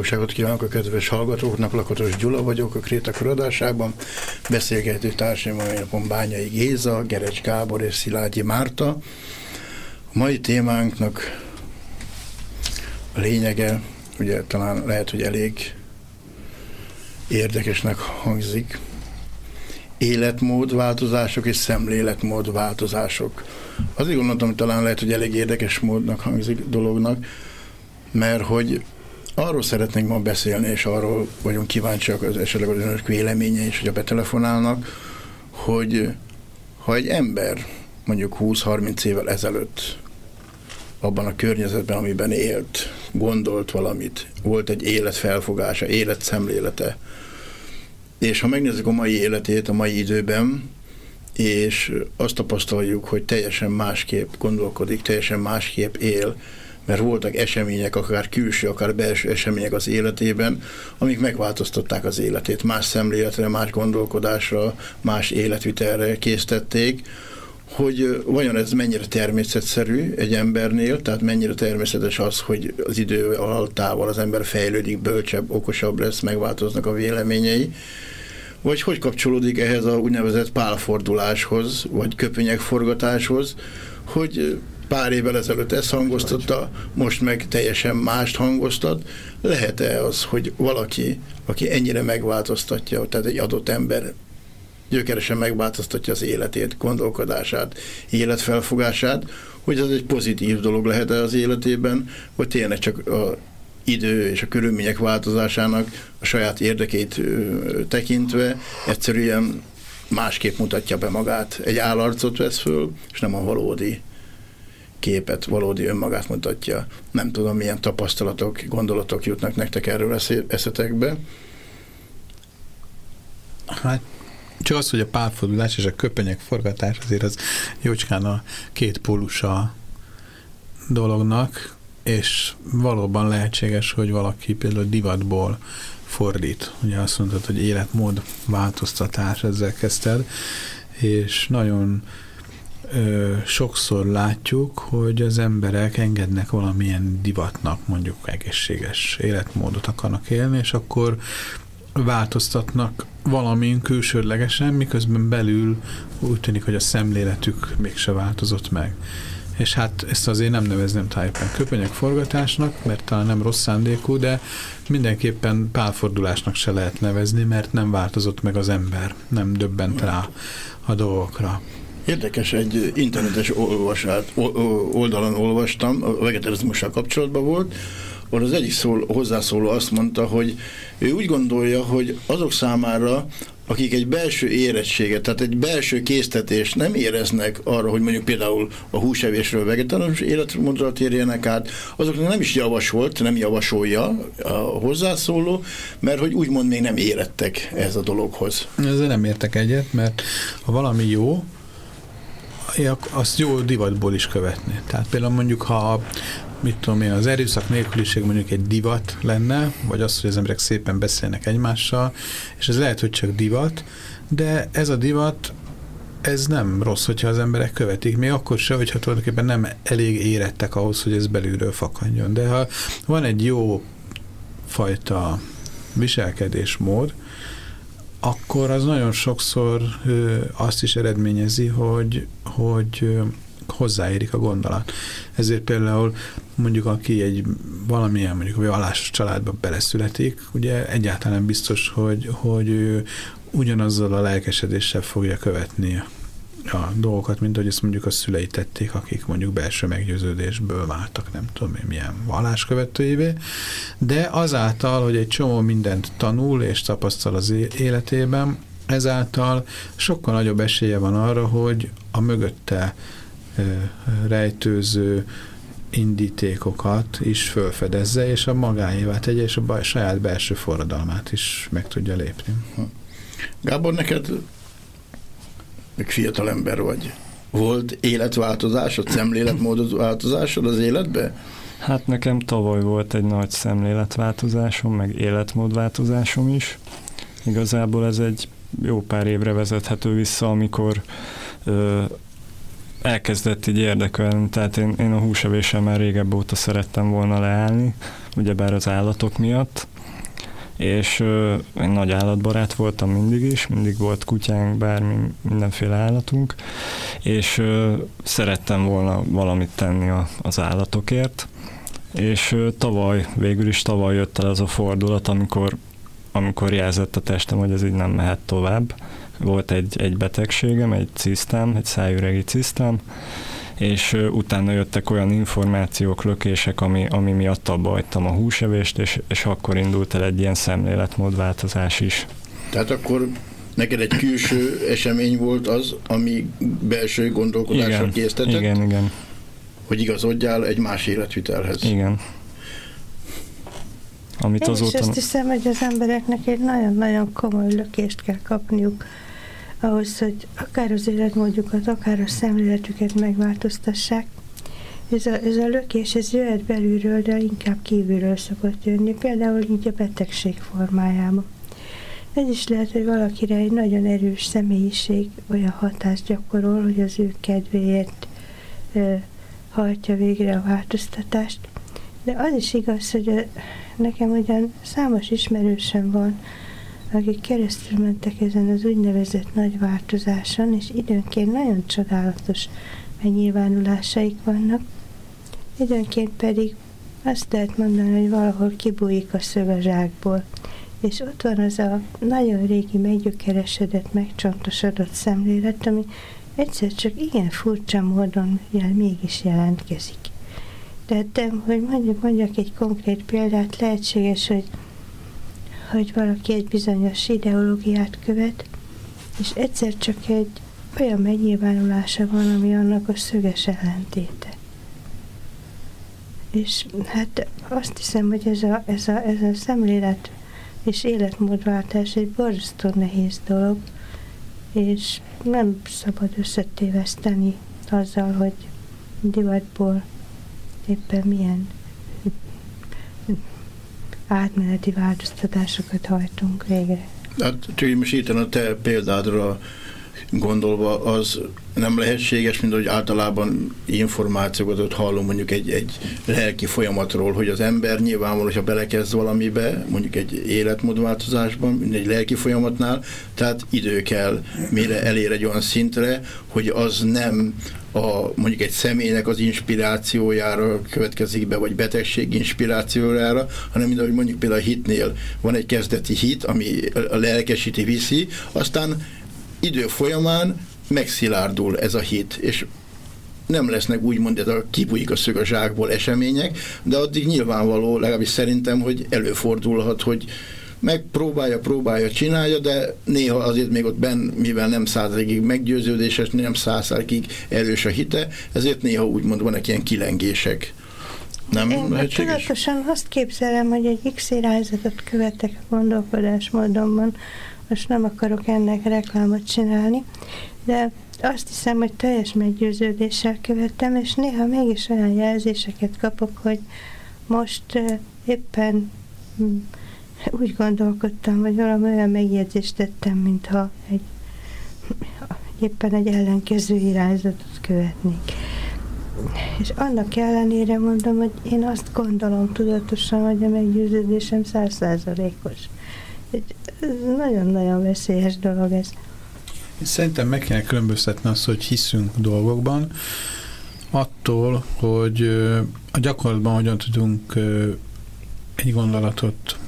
Boldogságot kívánok a kedves hallgatóknak, Lakatos Gyula vagyok a Kréta adásában. Beszélgető társadalmi napon Bányai Géza, Gerecs Gábor és Szilágyi Márta. A mai témánknak a lényege, ugye talán lehet, hogy elég érdekesnek hangzik, életmódváltozások és szemléletmódváltozások. Azért gondoltam, hogy talán lehet, hogy elég érdekes módnak hangzik dolognak, mert hogy Arról szeretnénk ma beszélni, és arról vagyunk kíváncsiak az esetleg az önök véleménye is, a betelefonálnak, hogy ha egy ember mondjuk 20-30 évvel ezelőtt abban a környezetben, amiben élt, gondolt valamit, volt egy életfelfogása, életszemlélete, és ha megnézzük a mai életét a mai időben, és azt tapasztaljuk, hogy teljesen másképp gondolkodik, teljesen másképp él, mert voltak események, akár külső, akár belső események az életében, amik megváltoztatták az életét, más szemléletre, más gondolkodásra, más életvitelre késztették, hogy vajon ez mennyire természetszerű egy embernél, tehát mennyire természetes az, hogy az idő alattával az ember fejlődik, bölcsebb, okosabb lesz, megváltoznak a véleményei, vagy hogy kapcsolódik ehhez a úgynevezett pálforduláshoz, vagy köpönyegforgatáshoz, hogy pár évvel ezelőtt ezt hangoztatta, most meg teljesen mást hangoztat. Lehet-e az, hogy valaki, aki ennyire megváltoztatja, tehát egy adott ember gyökeresen megváltoztatja az életét, gondolkodását, életfelfogását, hogy az egy pozitív dolog lehet-e az életében, vagy tényleg csak a idő és a körülmények változásának a saját érdekét tekintve egyszerűen másképp mutatja be magát. Egy állarcot vesz föl, és nem a valódi képet, valódi önmagát mutatja. Nem tudom, milyen tapasztalatok, gondolatok jutnak nektek erről eszetekbe. Hát csak az, hogy a pálfordulás és a köpenyek forgatás azért az jócskán a két pólusa dolognak, és valóban lehetséges, hogy valaki például divatból fordít. Ugye azt mondtad, hogy életmód változtatás, ezzel kezdted, és nagyon ö, sokszor látjuk, hogy az emberek engednek valamilyen divatnak, mondjuk egészséges életmódot akarnak élni, és akkor változtatnak valamin külsődlegesen, miközben belül úgy tűnik, hogy a szemléletük mégse változott meg. És hát ezt azért nem nevezném tájépen köpönyek forgatásnak, mert talán nem rossz szándékú, de mindenképpen pálfordulásnak se lehet nevezni, mert nem változott meg az ember, nem döbbent rá a dolgokra. Érdekes, egy internetes olvasát, oldalon olvastam, a vegetarizmussal kapcsolatban volt, ahol az egyik szól, hozzászóló azt mondta, hogy ő úgy gondolja, hogy azok számára, akik egy belső érettséget, tehát egy belső késztetést nem éreznek arra, hogy mondjuk például a húsevésről vegetáriánus életmódra térjenek át, azoknak nem is javasolt, nem javasolja a hozzászóló, mert hogy úgymond még nem érettek ez a dologhoz. Ezzel nem értek egyet, mert ha valami jó, azt jó divatból is követni. Tehát például mondjuk, ha mit tudom én, az erőszak nélküliség mondjuk egy divat lenne, vagy az, hogy az emberek szépen beszélnek egymással, és ez lehet, hogy csak divat, de ez a divat ez nem rossz, hogyha az emberek követik, még akkor se, hogyha tulajdonképpen nem elég érettek ahhoz, hogy ez belülről fakadjon. De ha van egy jó fajta viselkedésmód, akkor az nagyon sokszor azt is eredményezi, hogy, hogy hozzáérik a gondolat. Ezért például mondjuk aki egy valamilyen mondjuk vallásos családba beleszületik, ugye egyáltalán biztos, hogy, hogy ő ugyanazzal a lelkesedéssel fogja követni a dolgokat, mint hogy ezt mondjuk a szülei tették, akik mondjuk belső meggyőződésből váltak, nem tudom én milyen valláskövetőivé, de azáltal, hogy egy csomó mindent tanul és tapasztal az életében, ezáltal sokkal nagyobb esélye van arra, hogy a mögötte rejtőző indítékokat is fölfedezze, és a magáévá tegye, és a saját belső forradalmát is meg tudja lépni. Gábor, neked még fiatal ember vagy. Volt életváltozásod, szemléletmódod az életbe? Hát nekem tavaly volt egy nagy szemléletváltozásom, meg életmódváltozásom is. Igazából ez egy jó pár évre vezethető vissza, amikor ö, elkezdett így érdekelni, tehát én, én a húsevéssel már régebb óta szerettem volna leállni, ugyebár az állatok miatt, és ö, én nagy állatbarát voltam mindig is, mindig volt kutyánk, bármi, mindenféle állatunk, és ö, szerettem volna valamit tenni a, az állatokért, és ö, tavaly, végül is tavaly jött el az a fordulat, amikor, amikor jelzett a testem, hogy ez így nem mehet tovább. Volt egy, egy betegségem, egy cisztám, egy szájüregi cisztám, és utána jöttek olyan információk, lökések, ami, ami miatt abba hagytam a húsevést, és, és akkor indult el egy ilyen szemléletmódváltozás is. Tehát akkor neked egy külső esemény volt az, ami belső gondolkodásra késztetett? Igen, igen. Hogy igazodjál egy más életvitelhez. Igen. Amit Én azóta... is azt hiszem, hogy az embereknek egy nagyon-nagyon komoly lökést kell kapniuk ahhoz, hogy akár az életmódjukat, akár a szemléletüket megváltoztassák. Ez a, ez a lökés, ez jöhet belülről, de inkább kívülről szokott jönni, például így a betegség formájában. Ez is lehet, hogy valakire egy nagyon erős személyiség olyan hatást gyakorol, hogy az ő kedvéért ö, hajtja végre a változtatást. De az is igaz, hogy nekem ugyan számos ismerősem van, akik keresztül mentek ezen az úgynevezett nagy változáson, és időnként nagyon csodálatos megnyilvánulásaik vannak, időnként pedig azt lehet mondani, hogy valahol kibújik a szög és ott van az a nagyon régi meggyökeresedett, megcsontosodott szemlélet, ami egyszer csak igen furcsa módon jel, mégis jelentkezik. Tehát, hogy mondjuk, mondjak egy konkrét példát, lehetséges, hogy hogy valaki egy bizonyos ideológiát követ, és egyszer csak egy olyan megnyilvánulása van, ami annak a szöges ellentéte. És hát azt hiszem, hogy ez a, ez a, ez a szemlélet és életmódváltás egy borzasztó nehéz dolog, és nem szabad összetéveszteni azzal, hogy divatból éppen milyen átmeneti változtatásokat hajtunk végre. Hát csak most itt a te példádra gondolva, az nem lehetséges, mint hogy általában információkat ott hallunk mondjuk egy, egy lelki folyamatról, hogy az ember nyilvánvaló, hogyha belekezd valamibe, mondjuk egy életmódváltozásban, egy lelki folyamatnál, tehát idő kell, mire elér egy olyan szintre, hogy az nem a, mondjuk egy személynek az inspirációjára következik be, vagy betegség inspirációjára, hanem mint ahogy mondjuk például a hitnél van egy kezdeti hit, ami a lelkesíti viszi, aztán idő folyamán megszilárdul ez a hit, és nem lesznek úgymond ez a kibújik a szög a zsákból események, de addig nyilvánvaló, legalábbis szerintem, hogy előfordulhat, hogy megpróbálja, próbálja, csinálja, de néha azért még ott benn, mivel nem százalékig meggyőződéses, nem százalékig erős a hite, ezért néha úgymond vannak ilyen kilengések. Nem Én lehetséges? tudatosan azt képzelem, hogy egy X irányzatot követek a gondolkodásmódomban, most nem akarok ennek reklámot csinálni, de azt hiszem, hogy teljes meggyőződéssel követtem, és néha mégis olyan jelzéseket kapok, hogy most éppen úgy gondolkodtam, vagy valami olyan megjegyzést tettem, mintha egy, éppen egy ellenkező irányzatot követnék. És annak ellenére mondom, hogy én azt gondolom tudatosan, hogy a meggyőződésem százszázalékos. Nagyon-nagyon veszélyes dolog ez. Szerintem meg kell különböztetni azt, hogy hiszünk dolgokban, attól, hogy a gyakorlatban hogyan tudunk egy gondolatot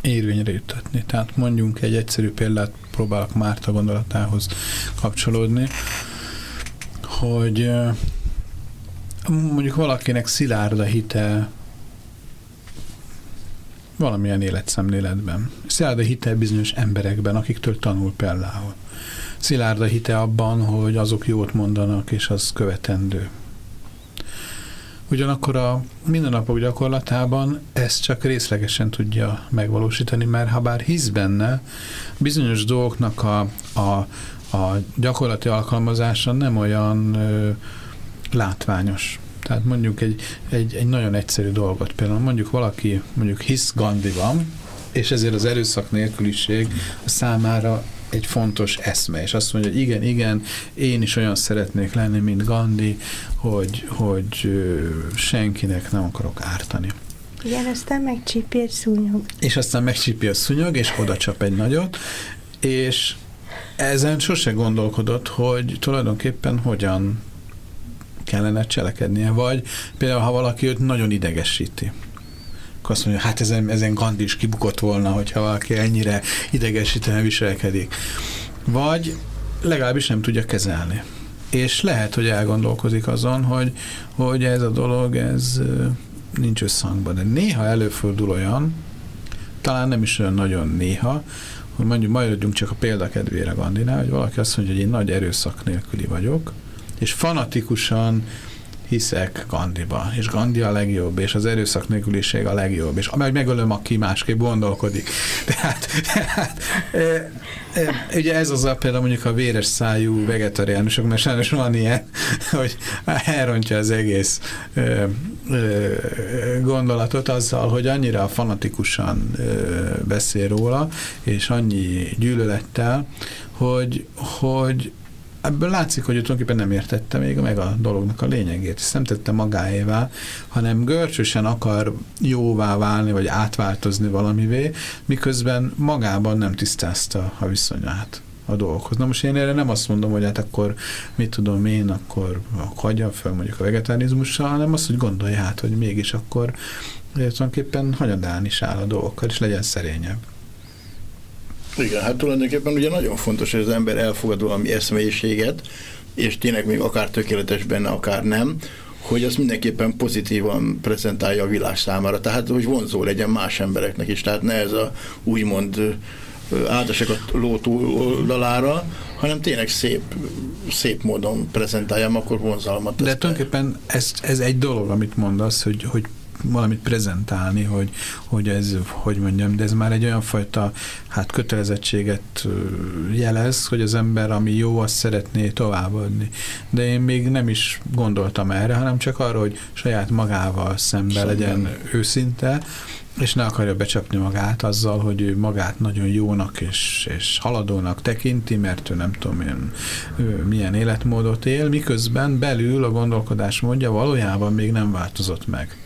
érvényre jutatni. Tehát mondjunk egy egyszerű példát, próbálok Márta gondolatához kapcsolódni. hogy mondjuk valakinek szilárd a hite valamilyen életszemléletben. Szilárd a hite bizonyos emberekben, akiktől tanul például. Szilárd a hite abban, hogy azok jót mondanak, és az követendő. Ugyanakkor a mindennapok gyakorlatában ezt csak részlegesen tudja megvalósítani, mert ha bár hisz benne, bizonyos dolgoknak a, a, a gyakorlati alkalmazása nem olyan ö, látványos. Tehát mondjuk egy, egy, egy nagyon egyszerű dolgot, például mondjuk valaki mondjuk hisz Gandhiban, és ezért az erőszak nélküliség számára egy fontos eszme, és azt mondja, hogy igen, igen, én is olyan szeretnék lenni, mint Gandhi, hogy, hogy senkinek nem akarok ártani. Igen, aztán megcsípi egy szúnyog. És aztán megcsípi a szúnyog, és oda csap egy nagyot, és ezen sose gondolkodott, hogy tulajdonképpen hogyan kellene cselekednie, vagy például, ha valaki őt nagyon idegesíti, akkor azt mondja, hát ezen, ezen Gandhi is kibukott volna, hogyha valaki ennyire idegesítően viselkedik. Vagy legalábbis nem tudja kezelni. És lehet, hogy elgondolkozik azon, hogy, hogy ez a dolog, ez nincs összhangban. De néha előfordul olyan, talán nem is olyan nagyon néha, hogy mondjuk maradjunk csak a példakedvére Gandinál, hogy valaki azt mondja, hogy én nagy erőszak nélküli vagyok, és fanatikusan hiszek Gandiba, és Gandhi a legjobb, és az erőszak nélküliség a legjobb, és amely megölöm, aki másképp gondolkodik. Tehát, tehát e, e, ugye ez az a például mondjuk a véres szájú vegetariánusok, mert sajnos van ilyen, hogy elrontja az egész e, e, gondolatot azzal, hogy annyira fanatikusan e, beszél róla, és annyi gyűlölettel, hogy, hogy ebből látszik, hogy ő tulajdonképpen nem értette még meg a dolognak a lényegét, és nem tette magáévá, hanem görcsösen akar jóvá válni, vagy átváltozni valamivé, miközben magában nem tisztázta a viszonyát a dolgokhoz. Na most én erre nem azt mondom, hogy hát akkor mit tudom én, akkor hagyja fel mondjuk a vegetárizmussal, hanem azt, hogy gondolja hát, hogy mégis akkor tulajdonképpen hagyadán is áll a dolgokkal, és legyen szerényebb. Igen, hát tulajdonképpen ugye nagyon fontos, hogy az ember elfogad valami eszmélyiséget, és tényleg még akár tökéletes benne, akár nem, hogy azt mindenképpen pozitívan prezentálja a világ számára, tehát hogy vonzó legyen más embereknek is, tehát ne ez a úgymond áldasek a ló túloldalára, hanem tényleg szép, szép módon prezentáljam, akkor vonzalmat. De tulajdonképpen ez, ez egy dolog, amit mondasz, hogy, hogy valamit prezentálni, hogy, hogy ez, hogy mondjam, de ez már egy olyan fajta hát kötelezettséget jelez, hogy az ember, ami jó, azt szeretné továbbadni. De én még nem is gondoltam erre, hanem csak arra, hogy saját magával szembe Szemben. legyen őszinte, és ne akarja becsapni magát azzal, hogy ő magát nagyon jónak és, és haladónak tekinti, mert ő nem tudom én milyen életmódot él, miközben belül a gondolkodás módja valójában még nem változott meg.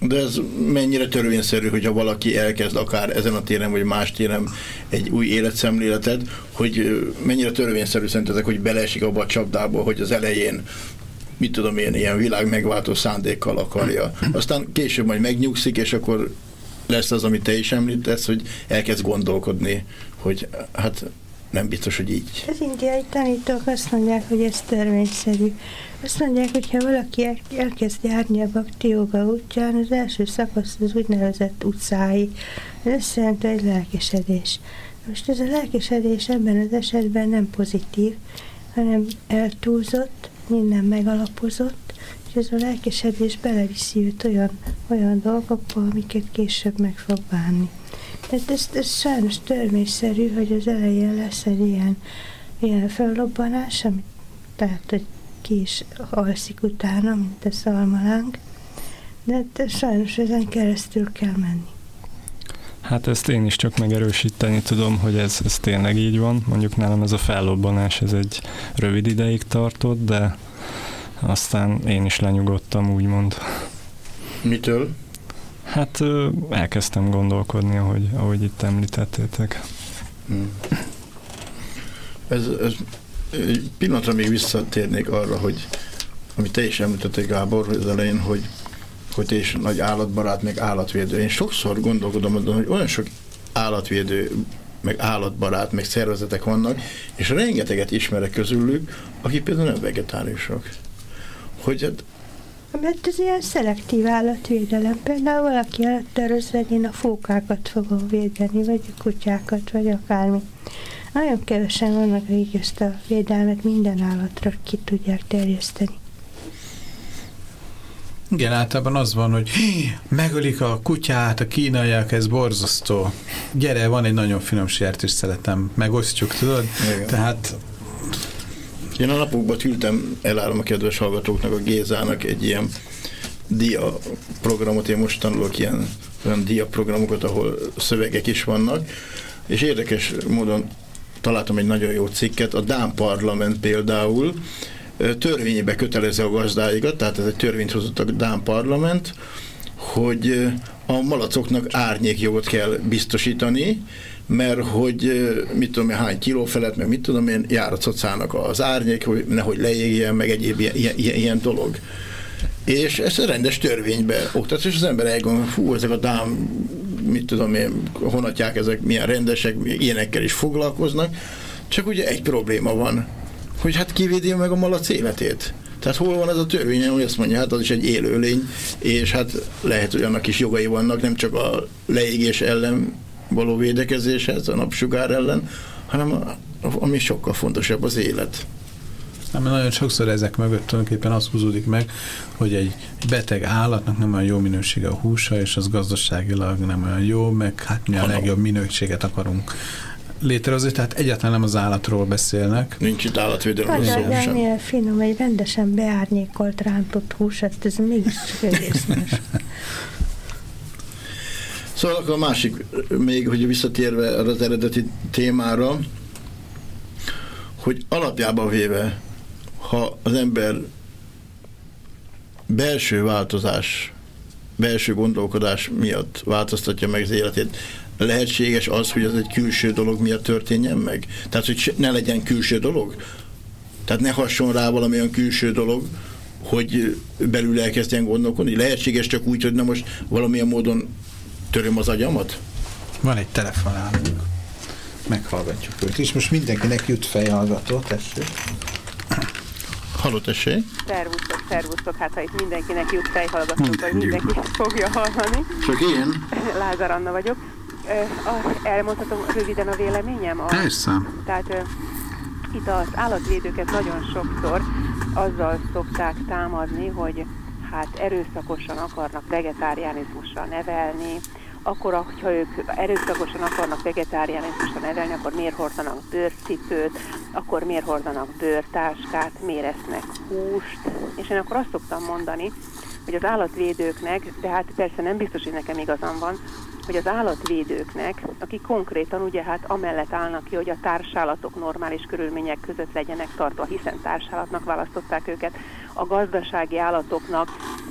De ez mennyire törvényszerű, hogyha valaki elkezd akár ezen a téren, vagy más téren egy új életszemléletet, hogy mennyire törvényszerű szerintetek, hogy beleesik abba a csapdába, hogy az elején mit tudom én, ilyen világ megváltó szándékkal akarja. Aztán később majd megnyugszik, és akkor lesz az, amit te is említesz, hogy elkezd gondolkodni, hogy hát nem biztos, hogy így. Az indiai tanítók azt mondják, hogy ez törvényszerű. Azt mondják, hogy ha valaki elkezd járni a bakti joga útján, az első szakasz az úgynevezett utcái. Ez azt jelenti, egy lelkesedés. Most ez a lelkesedés ebben az esetben nem pozitív, hanem eltúlzott, minden megalapozott, és ez a lelkesedés beleviszi őt olyan, olyan dolgokba, amiket később meg fog bánni. Tehát ez, ez sajnos törvényszerű, hogy az elején lesz egy ilyen, ilyen fellobbanás, amit tehát, hogy ki is alszik utána, mint a szalmalánk, de, de sajnos ezen keresztül kell menni. Hát ezt én is csak megerősíteni tudom, hogy ez, ez tényleg így van. Mondjuk nálam ez a fellobbanás, ez egy rövid ideig tartott, de aztán én is lenyugodtam, úgymond. Mitől? Hát elkezdtem gondolkodni, ahogy, ahogy itt említettétek. Hmm. Ez, ez egy pillanatra még visszatérnék arra, hogy amit te is említettél, Gábor, az elején, hogy, hogy te is nagy állatbarát, meg állatvédő. Én sokszor gondolkodom azon, hogy olyan sok állatvédő meg állatbarát, meg szervezetek vannak, és rengeteget ismerek közülük, akik például nem vegetáriusok. Hogy hát mert ez ilyen szelektív állatvédelem. Például valaki előtt hogy én a fókákat fogom védeni, vagy a kutyákat, vagy akármi. Nagyon kevesen vannak, akik ezt a védelmet minden állatra ki tudják terjeszteni. Igen, általában az van, hogy megölik a kutyát, a kínaiak, ez borzasztó. Gyere, van egy nagyon finom sertés szeretem, megosztjuk, tudod? Igen. Tehát én a napokban ültem, elállom a kedves hallgatóknak, a Gézának egy ilyen dia programot, én most tanulok ilyen olyan dia programokat, ahol szövegek is vannak, és érdekes módon találtam egy nagyon jó cikket, a Dán Parlament például törvényébe kötelezze a gazdáikat, tehát ez egy törvényt hozott a Dán Parlament, hogy a malacoknak árnyékjogot kell biztosítani, mert hogy mit tudom én, hány kiló felett, meg mit tudom én, jár a cocának az árnyék, hogy nehogy leégjen, meg egyéb ilyen, ilyen, ilyen dolog. És ez a rendes törvénybe oktat, és az ember elgondol, fú, ezek a dám, mit tudom én, honatják, ezek milyen rendesek, ilyenekkel is foglalkoznak, csak ugye egy probléma van, hogy hát kivédi meg a malac életét. Tehát hol van ez a törvény, hogy azt mondja, hát az is egy élőlény, és hát lehet, hogy annak is jogai vannak, nem csak a leégés ellen való védekezéshez, a napsugár ellen, hanem ami sokkal fontosabb az élet. Nem, mert nagyon sokszor ezek mögött tulajdonképpen az húzódik meg, hogy egy beteg állatnak nem olyan jó minősége a húsa, és az gazdaságilag nem olyan jó, meg hát mi a legjobb minőséget akarunk létrehozni, tehát egyáltalán nem az állatról beszélnek. Nincs itt állatvédelmi szó sem. Milyen finom, egy rendesen beárnyékolt rántott hús, hát ez mégis Szóval akkor a másik, még hogy visszatérve az eredeti témára, hogy alapjában véve, ha az ember belső változás, belső gondolkodás miatt változtatja meg az életét, lehetséges az, hogy az egy külső dolog miatt történjen meg? Tehát, hogy ne legyen külső dolog? Tehát ne hasson rá valami olyan külső dolog, hogy belül elkezdjen gondolkodni? Lehetséges csak úgy, hogy na most valamilyen módon töröm az agyamat? Van egy telefonálunk. Meghallgatjuk őt és most mindenkinek jut fejhallgató, tessék. Halló, tessék. Szervusztok, szervusztok, hát ha itt mindenkinek jut fejhallgató, vagy mindenki fogja hallani. Csak én? Lázár Anna vagyok. Elmondhatom röviden a véleményem? Persze. Tehát itt az állatvédőket nagyon sokszor azzal szokták támadni, hogy hát erőszakosan akarnak vegetáriánizmusra nevelni, akkor, ha ők erőszakosan akarnak vegetáriánizmusra nevelni, akkor miért hordanak bőrcipőt, akkor miért hordanak bőrtáskát, miért esznek húst, és én akkor azt szoktam mondani, hogy az állatvédőknek, de hát persze nem biztos, hogy nekem igazam van, hogy az állatvédőknek, akik konkrétan ugye hát amellett állnak ki, hogy a társállatok normális körülmények között legyenek tartva, hiszen társállatnak választották őket, a gazdasági állatoknak,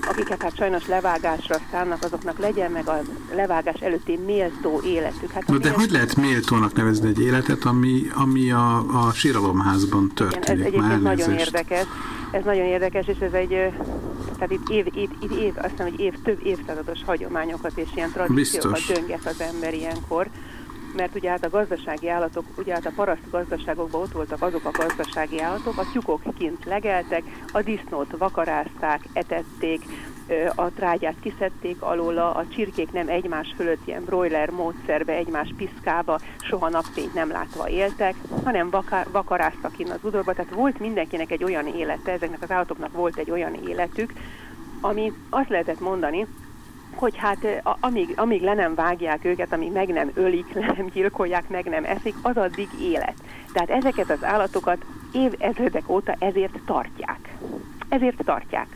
akiket hát sajnos levágásra szánnak, azoknak legyen meg a levágás előtti méltó életük. Hát Na de hogy lehet méltónak nevezni egy életet, ami, ami a, a síralomházban történik? Igen, ez egyébként nagyon érdekes. Ez nagyon érdekes, és ez egy tehát itt év, év, év, év azt hiszem, hogy év, több évszázados hagyományokat és ilyen tradíciókat Biztos. dönget az ember ilyenkor, mert ugye hát a gazdasági állatok, ugye hát a paraszt gazdaságokban ott voltak azok a gazdasági állatok, a tyúkok kint legeltek, a disznót vakarázták, etették, a trágyát kiszedték alóla, a csirkék nem egymás fölött ilyen broiler módszerbe, egymás piszkába, soha napfényt nem látva éltek, hanem vakar, vakaráztak ki az udorba, tehát volt mindenkinek egy olyan élete, ezeknek az állatoknak volt egy olyan életük, ami azt lehetett mondani, hogy hát amíg, amíg le nem vágják őket, amíg meg nem ölik, le nem gyilkolják, meg nem eszik, az addig élet. Tehát ezeket az állatokat év ezredek óta ezért tartják. Ezért tartják.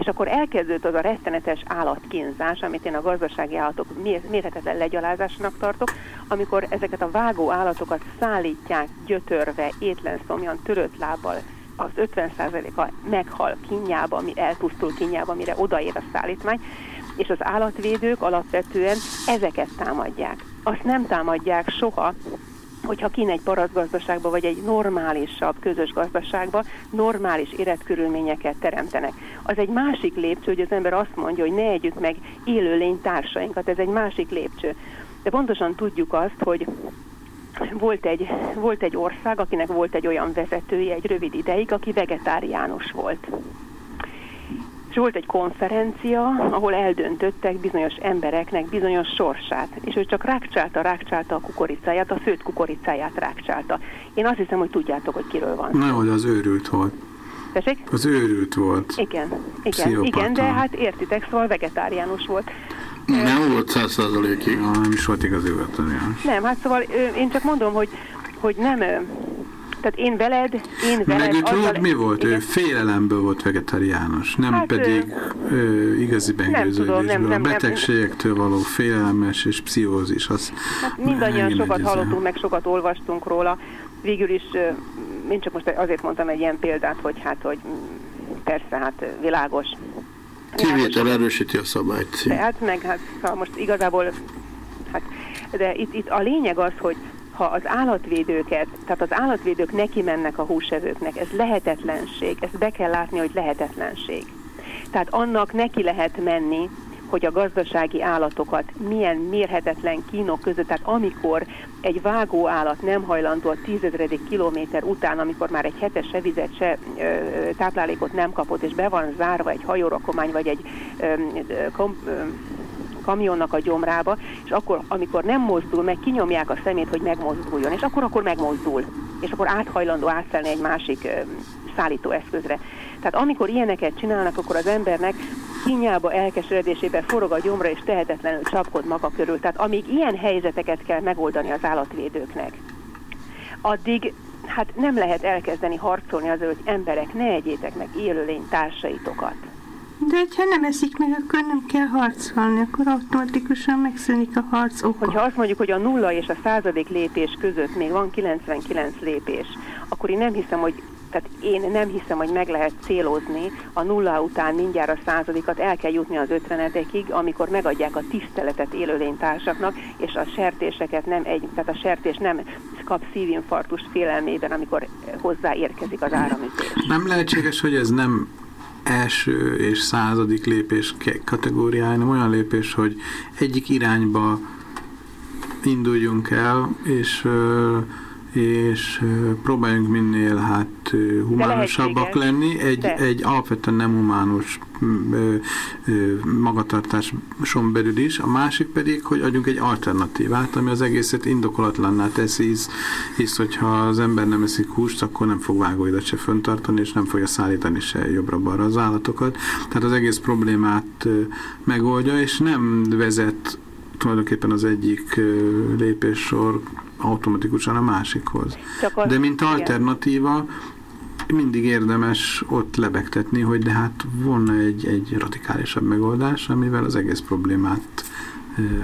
És akkor elkezdődött az a rettenetes állatkínzás, amit én a gazdasági állatok mérhetetlen legyalázásnak tartok, amikor ezeket a vágó állatokat szállítják gyötörve, étlen szomjan, törött lábbal, az 50%-a meghal kinyába, mi elpusztul kinyába, mire odaér a szállítmány, és az állatvédők alapvetően ezeket támadják. Azt nem támadják soha, hogyha kin egy parasztgazdaságba, vagy egy normálisabb közös gazdaságba normális életkörülményeket teremtenek. Az egy másik lépcső, hogy az ember azt mondja, hogy ne együtt meg élőlény társainkat, ez egy másik lépcső. De pontosan tudjuk azt, hogy volt egy, volt egy ország, akinek volt egy olyan vezetője egy rövid ideig, aki vegetáriánus volt. És volt egy konferencia, ahol eldöntöttek bizonyos embereknek bizonyos sorsát, és ő csak rákcsálta, rákcsálta a kukoricáját, a főtt kukoricáját rákcsálta. Én azt hiszem, hogy tudjátok, hogy kiről van. Na, hogy az őrült volt. Tessék? Az őrült volt. Igen, igen, igen, de hát értitek, szóval vegetáriánus volt. Nem volt száz százalékig. Nem is volt igazi vegetáriánus. Nem, hát szóval én csak mondom, hogy, hogy nem, tehát én veled, én veled... Meg azzal, mi volt? Igen. Ő félelemből volt vegetariánus, nem hát, pedig ö, igazi bengőződésből. A betegségektől való félelmes és pszichózis. Az hát mindannyian sokat hallottunk, meg sokat olvastunk róla. Végül is én csak most azért mondtam egy ilyen példát, hogy hát, hogy persze, hát világos. Kivétel erősíti a szabályt. Tehát meg, hát most igazából, hát, de itt, itt a lényeg az, hogy ha az állatvédőket, tehát az állatvédők neki mennek a húsevőknek, ez lehetetlenség, ezt be kell látni, hogy lehetetlenség. Tehát annak neki lehet menni, hogy a gazdasági állatokat milyen mérhetetlen kínok között, tehát amikor egy vágó állat nem hajlandó a tízezredik kilométer után, amikor már egy hetes se vizet, se ö, táplálékot nem kapott, és be van zárva egy hajórakomány, vagy egy ö, kom, kamionnak a gyomrába, és akkor, amikor nem mozdul meg, kinyomják a szemét, hogy megmozduljon, és akkor akkor megmozdul, és akkor áthajlandó átszállni egy másik ö, szállítóeszközre. Tehát amikor ilyeneket csinálnak, akkor az embernek kínjába, elkeseredésében forog a gyomra, és tehetetlenül csapkod maga körül. Tehát amíg ilyen helyzeteket kell megoldani az állatvédőknek, addig hát nem lehet elkezdeni harcolni azért, hogy emberek, ne egyétek meg élőlény társaitokat. De ha nem eszik meg, akkor nem kell harcolni, akkor automatikusan megszűnik a harc oka. Hogyha azt mondjuk, hogy a nulla és a századik lépés között még van 99 lépés, akkor én nem hiszem, hogy tehát én nem hiszem, hogy meg lehet célozni a nulla után mindjárt a századikat, el kell jutni az ötvenedekig, amikor megadják a tiszteletet élőlénytársaknak, és a sertéseket nem egy, tehát a sertés nem kap szívinfarktus félelmében, amikor hozzáérkezik az áramütés. Nem lehetséges, hogy ez nem első és századik lépés kategóriája, hanem olyan lépés, hogy egyik irányba induljunk el, és és próbáljunk minél hát humánusabbak lenni. Egy, egy alapvetően nem humánus magatartáson belül is, a másik pedig, hogy adjunk egy alternatívát, ami az egészet indokolatlanná teszi, hisz, hisz hogyha az ember nem eszik húst, akkor nem fog vágóidat se föntartani, és nem fogja szállítani se jobbra-balra az állatokat. Tehát az egész problémát megoldja, és nem vezet tulajdonképpen az egyik lépéssor automatikusan a másikhoz. De mint alternatíva mindig érdemes ott lebegtetni, hogy de hát volna egy, egy radikálisabb megoldás, amivel az egész problémát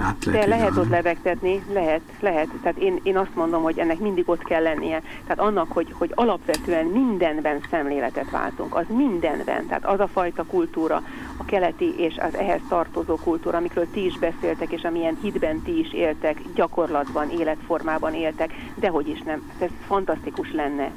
át lehet De lehet ott lebegtetni, lehet, lehet. Tehát én, én azt mondom, hogy ennek mindig ott kell lennie. Tehát annak, hogy, hogy alapvetően mindenben szemléletet váltunk, az mindenben. Tehát az a fajta kultúra, a keleti és az ehhez tartozó kultúra, amikről ti is beszéltek, és amilyen hitben ti is éltek, gyakorlatban, életformában éltek, dehogy is nem. Ez fantasztikus lenne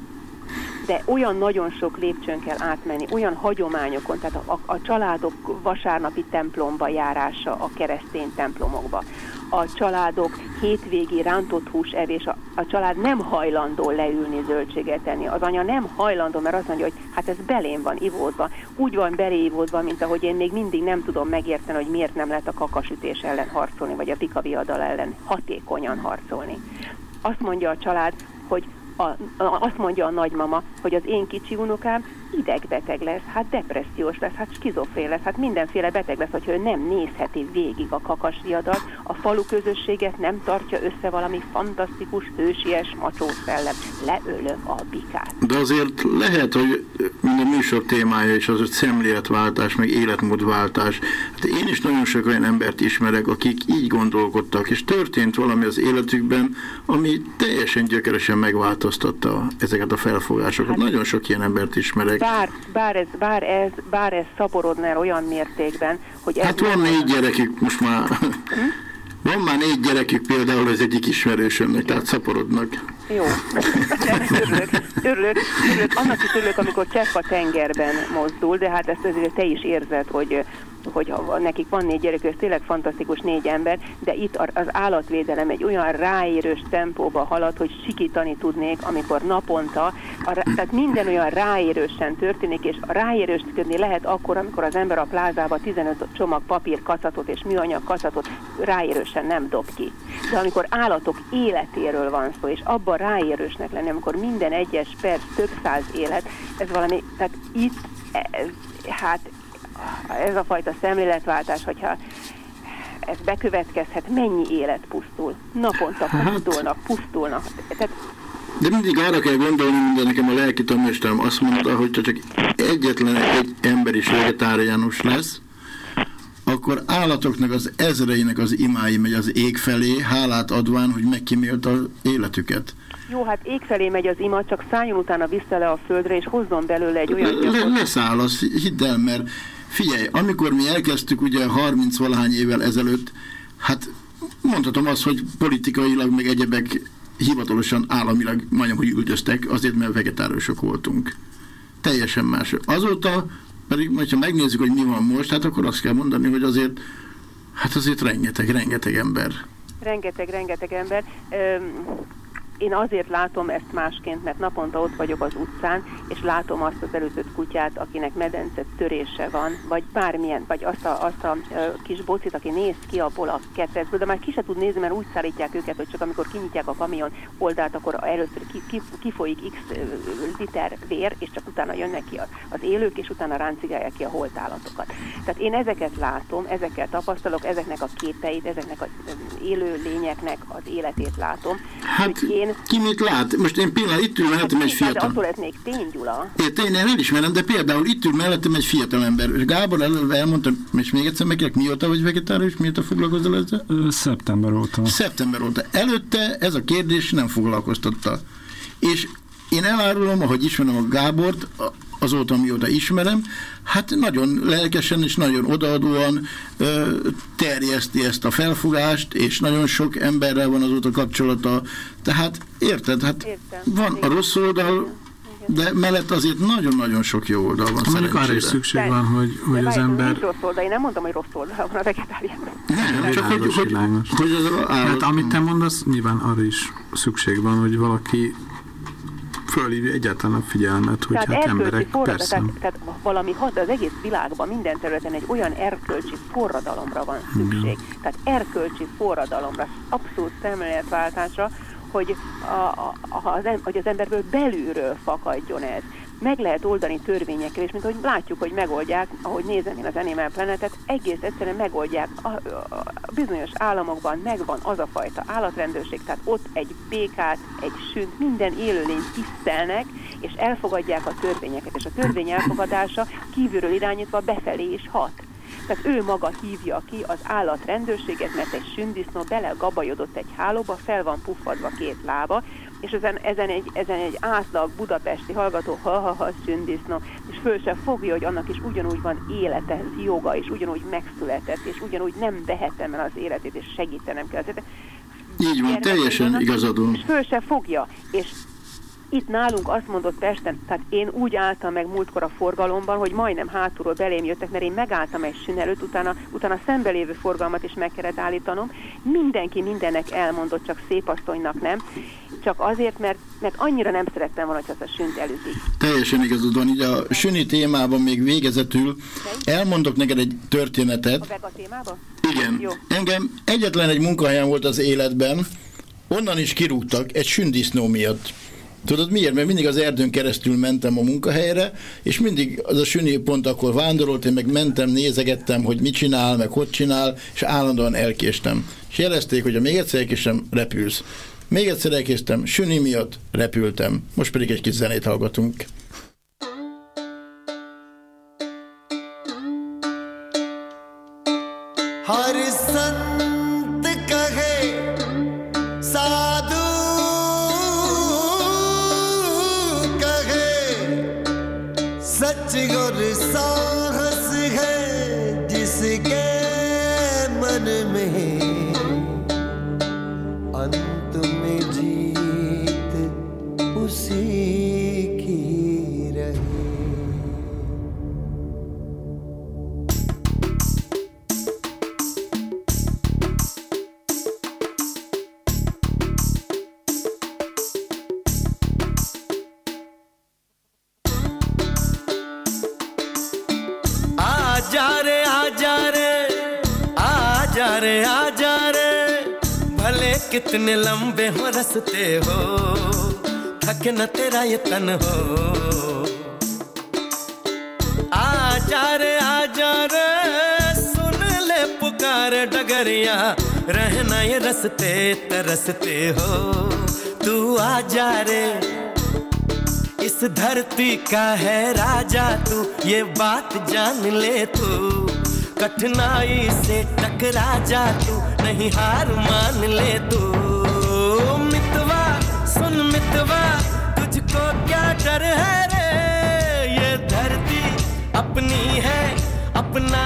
de olyan nagyon sok lépcsőn kell átmenni, olyan hagyományokon, tehát a, a, a családok vasárnapi templomba járása a keresztény templomokba, a családok hétvégi rántott hús evés, a, a család nem hajlandó leülni zöldséget tenni. Az anya nem hajlandó, mert azt mondja, hogy hát ez belém van ivódva. Úgy van beléivódva, mint ahogy én még mindig nem tudom megérteni, hogy miért nem lehet a kakasütés ellen harcolni, vagy a pikaviadal ellen hatékonyan harcolni. Azt mondja a család, hogy a, a, azt mondja a nagymama, hogy az én kicsi unokám idegbeteg lesz, hát depressziós lesz, hát skizofrén lesz, hát mindenféle beteg lesz, hogyha ő nem nézheti végig a kakasriadat, a falu közösséget nem tartja össze valami fantasztikus, hősies macsó szellem. Leölöm a bikát. De azért lehet, hogy minden műsor témája is az, hogy szemléletváltás, meg életmódváltás. Hát én is nagyon sok olyan embert ismerek, akik így gondolkodtak, és történt valami az életükben, ami teljesen gyökeresen megváltoztatta ezeket a felfogásokat. Hát, nagyon sok ilyen embert ismerek bár, bár, ez, bár, ez, bár ez szaporodna olyan mértékben, hogy... Ez hát van négy gyerekük most már. Hm? Van már négy gyerekük például az egyik ismerősömnek, tehát szaporodnak. Jó. örülök, örülök, örülök. Annak is örülök, amikor csepp a tengerben mozdul, de hát ezt azért te is érzed, hogy hogy nekik van négy gyerek, ez tényleg fantasztikus négy ember, de itt az állatvédelem egy olyan ráérős tempóba halad, hogy sikítani tudnék, amikor naponta, a, tehát minden olyan ráérősen történik, és a ráérősködni lehet akkor, amikor az ember a plázába 15 csomag papír kacatot és műanyag kacatot ráérősen nem dob ki. De amikor állatok életéről van szó, és abban ráérősnek lenni, amikor minden egyes perc több száz élet, ez valami, tehát itt ez, hát ez a fajta szemléletváltás, hogyha ez bekövetkezhet, mennyi élet pusztul? Naponta hát- pusztulnak, pusztulnak. Tehát de mindig arra kell gondolni, mint nekem a lelki tanítom azt mondta, hogy csak egyetlen egy ember is vegetáriánus lesz, akkor állatoknak az ezreinek az imái megy az ég felé, hálát adván, hogy megkímélt az életüket. Jó, hát ég felé megy az ima, csak szálljon utána vissza le a földre, és hozzon belőle egy olyan... Le, leszáll, az, hidd el, mert Figyelj, amikor mi elkezdtük ugye 30 valahány évvel ezelőtt, hát mondhatom azt, hogy politikailag meg egyebek hivatalosan államilag majdnem, hogy üldöztek, azért, mert vegetárosok voltunk. Teljesen más. Azóta pedig, ha megnézzük, hogy mi van most, hát akkor azt kell mondani, hogy azért, hát azért rengeteg, rengeteg ember. Rengeteg, rengeteg ember. Öm én azért látom ezt másként, mert naponta ott vagyok az utcán, és látom azt az előzött kutyát, akinek medence törése van, vagy bármilyen, vagy azt a, azt a kis bocit, aki néz ki abból a ketrecből, de már ki se tud nézni, mert úgy szállítják őket, hogy csak amikor kinyitják a kamion oldalt, akkor először ki, ki, kifolyik x liter vér, és csak utána jönnek ki az élők, és utána ráncigálják ki a holtállatokat. Tehát én ezeket látom, ezekkel tapasztalok, ezeknek a képeit, ezeknek az élő lényeknek az életét látom. Hát, én én... Ki mit lát? Most én például itt ül mellettem hát, egy fiatal... attól ez még tény, Gyula. É, tény, én elismerem, de például itt ül mellettem egy fiatal ember. És Gábor előbb elmondta, és még egyszer megkérek, mióta vagy vegetárius, mióta foglalkozol ezzel? Szeptember óta. Szeptember óta. Előtte ez a kérdés nem foglalkoztatta. És én elárulom, ahogy ismerem a Gábort, azóta, mióta ismerem, hát nagyon lelkesen és nagyon odaadóan ö, terjeszti ezt a felfogást, és nagyon sok emberrel van azóta kapcsolata. Tehát érted, hát Értem. van a rossz oldal, de mellett azért nagyon-nagyon sok jó oldal van Mondjuk arra is szükség de, van, hogy, hogy az ember... Nincs rossz oldal, én nem mondom, hogy rossz oldal van a vegetárián. Nem, nem csak hogy, hogy, hogy az állat... Hát amit te mondasz, nyilván arra is szükség van, hogy valaki fölhívja egyáltalán a figyelmet, hogy tehát hát emberek forrad, persze. Tehát, tehát valami hat, az egész világban, minden területen egy olyan erkölcsi forradalomra van szükség. Igen. Tehát erkölcsi forradalomra, abszolút szemléletváltásra, hogy, a, a, az, hogy az emberből belülről fakadjon ez meg lehet oldani törvényekkel, és mint ahogy látjuk, hogy megoldják, ahogy nézem én az Animal Planetet, egész egyszerűen megoldják. A, a, a bizonyos államokban megvan az a fajta állatrendőrség, tehát ott egy békát, egy sünt, minden élőlényt tisztelnek, és elfogadják a törvényeket, és a törvény elfogadása kívülről irányítva befelé is hat. Tehát ő maga hívja ki az állatrendőrséget, mert egy sündisznó bele gabajodott egy hálóba, fel van puffadva két lába, és ezen, ezen, egy, ezen egy átlag budapesti hallgató ha-ha-ha szündisznó, és föl sem fogja, hogy annak is ugyanúgy van élete, joga, és ugyanúgy megszületett, és ugyanúgy nem vehetem el az életét, és segítenem kell. Így van, teljesen igazadó. És föl sem fogja, és itt nálunk azt mondott Pesten, tehát én úgy álltam meg múltkor a forgalomban, hogy majdnem hátulról belém jöttek, mert én megálltam egy sün előtt, utána, utána szembelévő forgalmat is meg kellett állítanom. Mindenki mindennek elmondott, csak szép asszonynak nem. Csak azért, mert, mert annyira nem szerettem volna, hogy azt a sünt előzik. Teljesen igazad van. Így a süni témában még végezetül elmondok neked egy történetet. A vega témában? Igen. Jó. Engem egyetlen egy munkahelyen volt az életben, onnan is kirúgtak egy sündisznó miatt. Tudod miért? Mert mindig az erdőn keresztül mentem a munkahelyre, és mindig az a süni pont akkor vándorolt, én meg mentem, nézegettem, hogy mit csinál, meg hogy csinál, és állandóan elkéstem. És jelezték, hogy ha még egyszer elkésem, repülsz. Még egyszer elkésztem, süni miatt repültem. Most pedig egy kis zenét hallgatunk. ये तन हो। आ जा रे सुन ले पुकार डगरिया। रहना ये रसते, तरसते हो। तू आ जा रे इस धरती का है राजा तू। ये बात जान ले तू। कठिनाई से टकरा जा तू। नहीं हार मान ले तू। क्या है रे ये धरती अपनी है अपना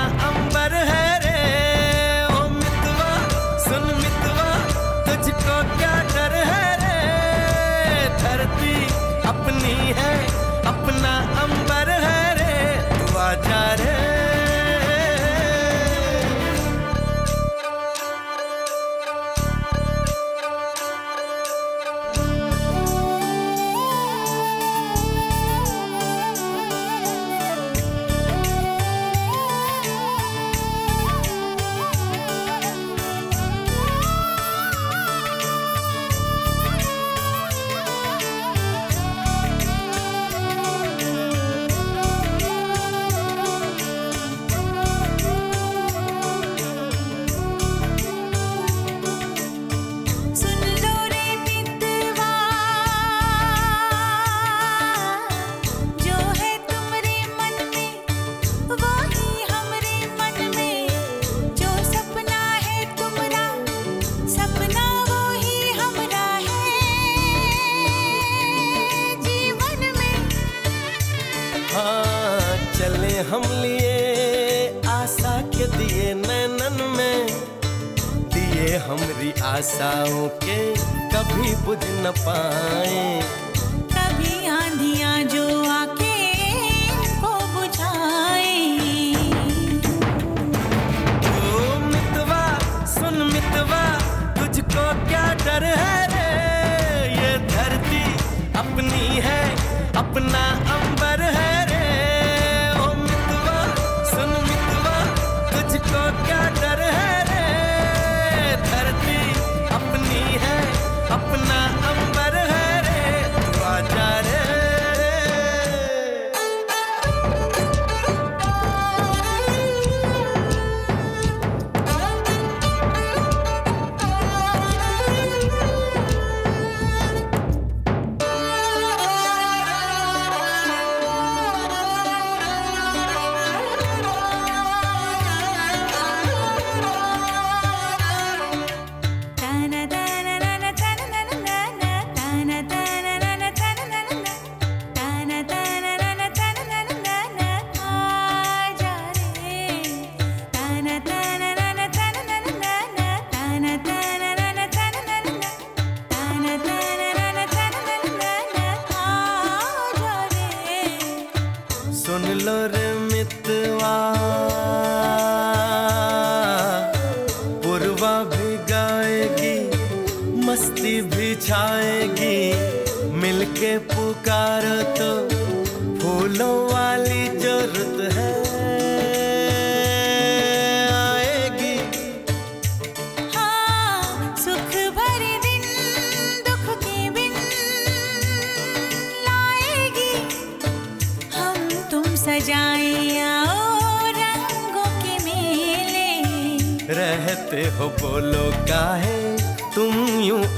आशाओं के कभी बुझ न पाए।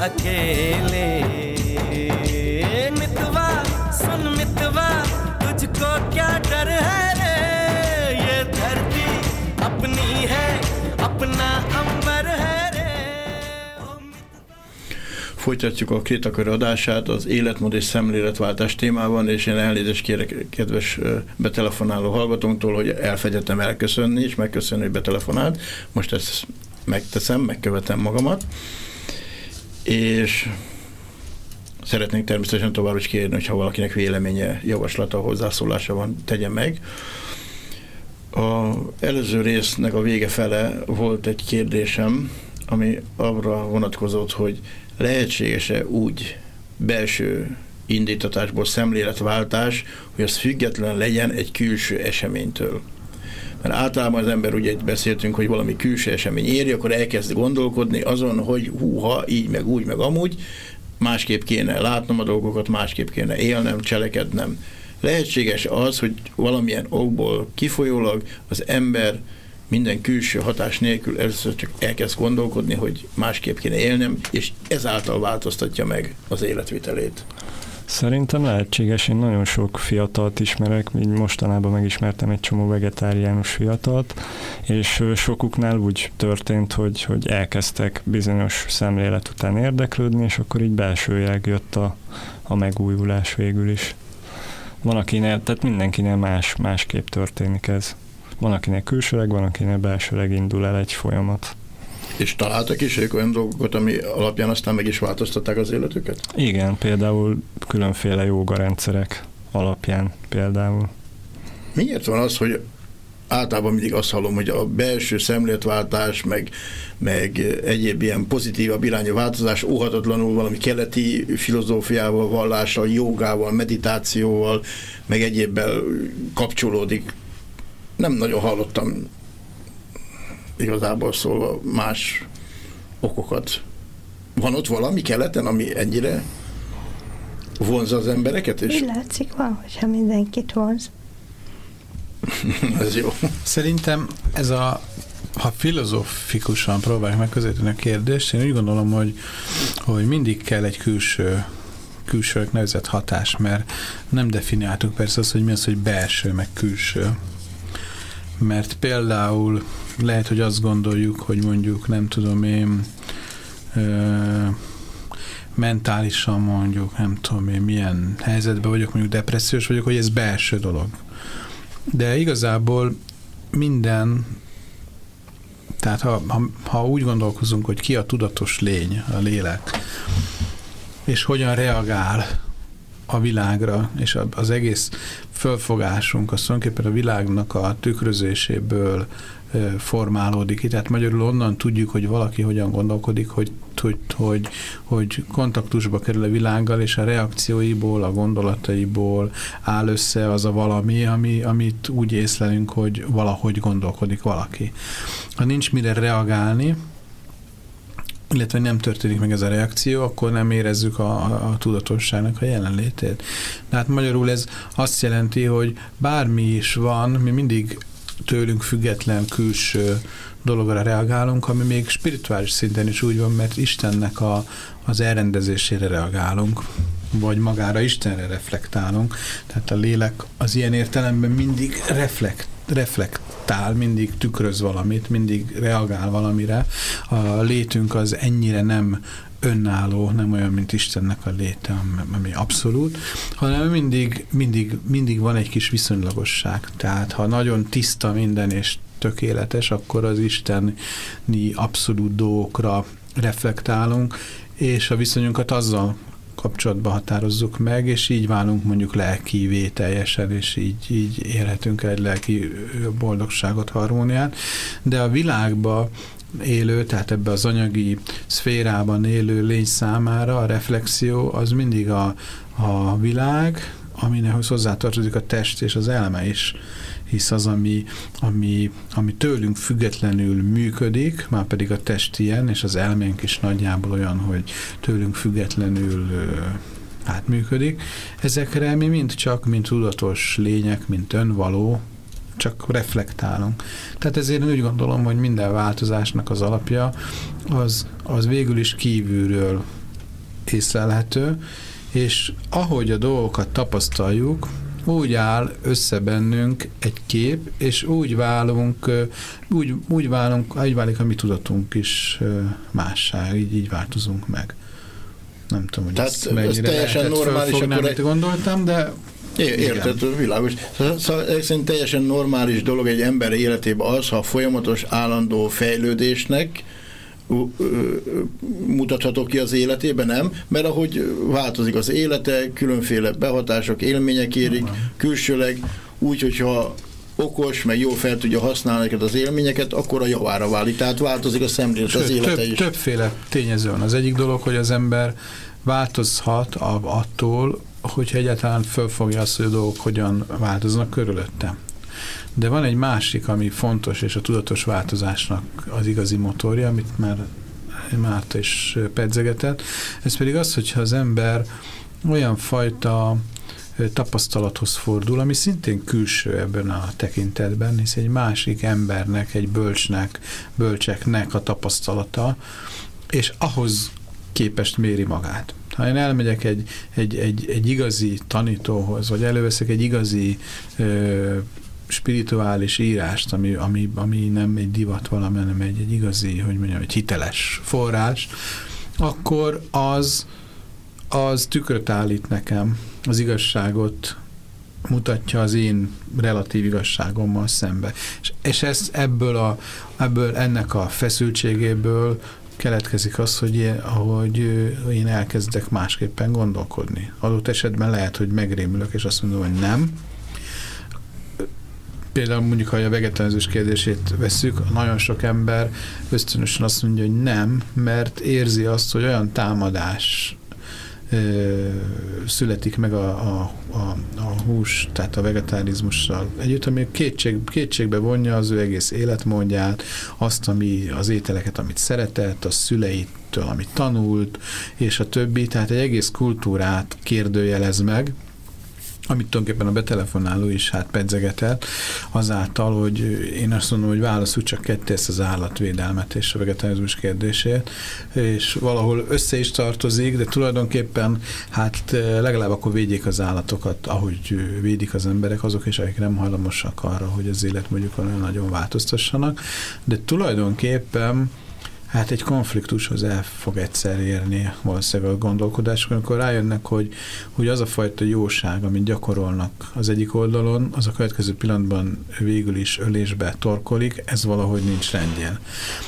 अकेले मितवा सुन मितवा तुझको क्या डर है रे ये धरती अपनी है अपना अंबर है रे Folytatjuk a két akar adását az életmód és szemléletváltás témában, és én elnézést kérek kedves betelefonáló hallgatónktól, hogy elfegyetem elköszönni, és megköszönni, hogy betelefonált. Most ezt megteszem, megkövetem magamat és szeretnénk természetesen tovább is kérni, hogyha valakinek véleménye, javaslata, hozzászólása van, tegye meg. A előző résznek a vége fele volt egy kérdésem, ami arra vonatkozott, hogy lehetséges-e úgy belső indítatásból szemléletváltás, hogy az független legyen egy külső eseménytől. Mert általában az ember, ugye beszéltünk, hogy valami külső esemény éri, akkor elkezd gondolkodni azon, hogy húha, így, meg úgy, meg amúgy, másképp kéne látnom a dolgokat, másképp kéne élnem, cselekednem. Lehetséges az, hogy valamilyen okból kifolyólag az ember minden külső hatás nélkül először csak elkezd gondolkodni, hogy másképp kéne élnem, és ezáltal változtatja meg az életvitelét. Szerintem lehetséges, én nagyon sok fiatalt ismerek, így mostanában megismertem egy csomó vegetáriánus fiatalt, és sokuknál úgy történt, hogy, hogy elkezdtek bizonyos szemlélet után érdeklődni, és akkor így belsőleg jött a, a megújulás végül is. Van akinél, tehát mindenkinél más, másképp történik ez. Van akinek külsőleg, van akinek belsőleg indul el egy folyamat. És találtak is ők olyan dolgokat, ami alapján aztán meg is változtatták az életüket? Igen, például különféle jogarendszerek alapján például. Miért van az, hogy általában mindig azt hallom, hogy a belső szemléletváltás, meg, meg egyéb ilyen pozitívabb irányú változás óhatatlanul valami keleti filozófiával, vallással, jogával, meditációval, meg egyébbel kapcsolódik. Nem nagyon hallottam igazából szólva más okokat. Van ott valami keleten, ami ennyire vonza az embereket? És... Úgy látszik van, hogyha mindenkit vonz. ez jó. Szerintem ez a ha filozófikusan próbáljuk megközelíteni a kérdést, én úgy gondolom, hogy, hogy mindig kell egy külső külsőnek nevezett hatás, mert nem definiáltuk persze azt, hogy mi az, hogy belső, meg külső. Mert például lehet, hogy azt gondoljuk, hogy mondjuk, nem tudom én, ö, mentálisan mondjuk, nem tudom én milyen helyzetben vagyok, mondjuk depressziós vagyok, hogy ez belső dolog. De igazából minden, tehát ha, ha, ha úgy gondolkozunk, hogy ki a tudatos lény, a lélek, és hogyan reagál a világra, és az egész fölfogásunk, az tulajdonképpen a világnak a tükrözéséből formálódik. Tehát magyarul onnan tudjuk, hogy valaki hogyan gondolkodik, hogy, hogy, hogy, hogy kontaktusba kerül a világgal, és a reakcióiból, a gondolataiból áll össze az a valami, ami, amit úgy észlelünk, hogy valahogy gondolkodik valaki. Ha nincs mire reagálni, illetve nem történik meg ez a reakció, akkor nem érezzük a, a, tudatosságnak a jelenlétét. De hát magyarul ez azt jelenti, hogy bármi is van, mi mindig tőlünk független külső dologra reagálunk, ami még spirituális szinten is úgy van, mert Istennek a, az elrendezésére reagálunk, vagy magára Istenre reflektálunk. Tehát a lélek az ilyen értelemben mindig reflekt, reflektál, mindig tükröz valamit, mindig reagál valamire. A létünk az ennyire nem önálló, nem olyan, mint Istennek a léte, ami abszolút, hanem mindig, mindig, mindig van egy kis viszonylagosság. Tehát ha nagyon tiszta minden és tökéletes, akkor az isteni abszolút dolgokra reflektálunk, és a viszonyunkat azzal kapcsolatba határozzuk meg, és így válunk mondjuk lelkivé teljesen, és így, így élhetünk egy lelki boldogságot, harmóniát. De a világba élő, tehát ebbe az anyagi szférában élő lény számára a reflexió az mindig a, a világ, aminek hozzátartozik a test és az elme is, hisz az, ami, ami, ami tőlünk függetlenül működik, már pedig a test ilyen, és az elménk is nagyjából olyan, hogy tőlünk függetlenül hát működik. Ezekre mi mind csak, mint tudatos lények, mint önvaló, csak reflektálunk. Tehát ezért úgy gondolom, hogy minden változásnak az alapja az, az végül is kívülről észlelhető, és ahogy a dolgokat tapasztaljuk, úgy áll össze bennünk egy kép, és úgy válunk, úgy, úgy válunk, úgy válik a mi tudatunk is mássá, így, így változunk meg. Nem tudom, hogy Tehát ez, ez teljesen normális, akkor amit gondoltam, de Érted, világos. Szóval, szóval szerint teljesen normális dolog egy ember életében az, ha folyamatos állandó fejlődésnek mutatható ki az életében, nem? Mert ahogy változik az élete, különféle behatások, élmények érik, külsőleg, úgy, hogyha okos, meg jól fel tudja használni ezeket az élményeket, akkor a javára válik. Tehát változik a szemlélet, az élete több, is. Többféle tényező van. Az egyik dolog, hogy az ember változhat attól, hogyha egyáltalán fölfogja azt, hogy a dolgok hogyan változnak körülötte. De van egy másik, ami fontos, és a tudatos változásnak az igazi motorja, amit már Márta is pedzegetett. Ez pedig az, hogyha az ember olyan fajta tapasztalathoz fordul, ami szintén külső ebben a tekintetben, hisz egy másik embernek, egy bölcsnek, bölcseknek a tapasztalata, és ahhoz képest méri magát. Ha én elmegyek egy, egy, egy, egy igazi tanítóhoz, vagy előveszek egy igazi ö, spirituális írást, ami, ami, ami nem egy divat valami, hanem egy, egy igazi, hogy mondjam, egy hiteles forrás, akkor az, az tükröt állít nekem, az igazságot mutatja az én relatív igazságommal szembe. És, és ez ebből, a, ebből ennek a feszültségéből keletkezik az, hogy én, ahogy én elkezdek másképpen gondolkodni. Adott esetben lehet, hogy megrémülök, és azt mondom, hogy nem, például mondjuk, ha a vegetálizmus kérdését veszük, nagyon sok ember ösztönösen azt mondja, hogy nem, mert érzi azt, hogy olyan támadás születik meg a, a, a, a hús, tehát a vegetárizmussal együtt, ami kétség, kétségbe vonja az ő egész életmódját, azt, ami az ételeket, amit szeretett, a szüleitől, amit tanult, és a többi, tehát egy egész kultúrát kérdőjelez meg, amit tulajdonképpen a betelefonáló is hát pedzegetett, azáltal, hogy én azt mondom, hogy válaszul csak ketté ezt az állatvédelmet és a vegetalizmus kérdését, és valahol össze is tartozik, de tulajdonképpen hát legalább akkor védjék az állatokat, ahogy védik az emberek, azok is, akik nem hajlamosak arra, hogy az élet mondjuk olyan nagyon változtassanak, de tulajdonképpen hát egy konfliktushoz el fog egyszer érni valószínűleg a gondolkodás, amikor rájönnek, hogy, hogy az a fajta jóság, amit gyakorolnak az egyik oldalon, az a következő pillanatban végül is ölésbe torkolik, ez valahogy nincs rendjén.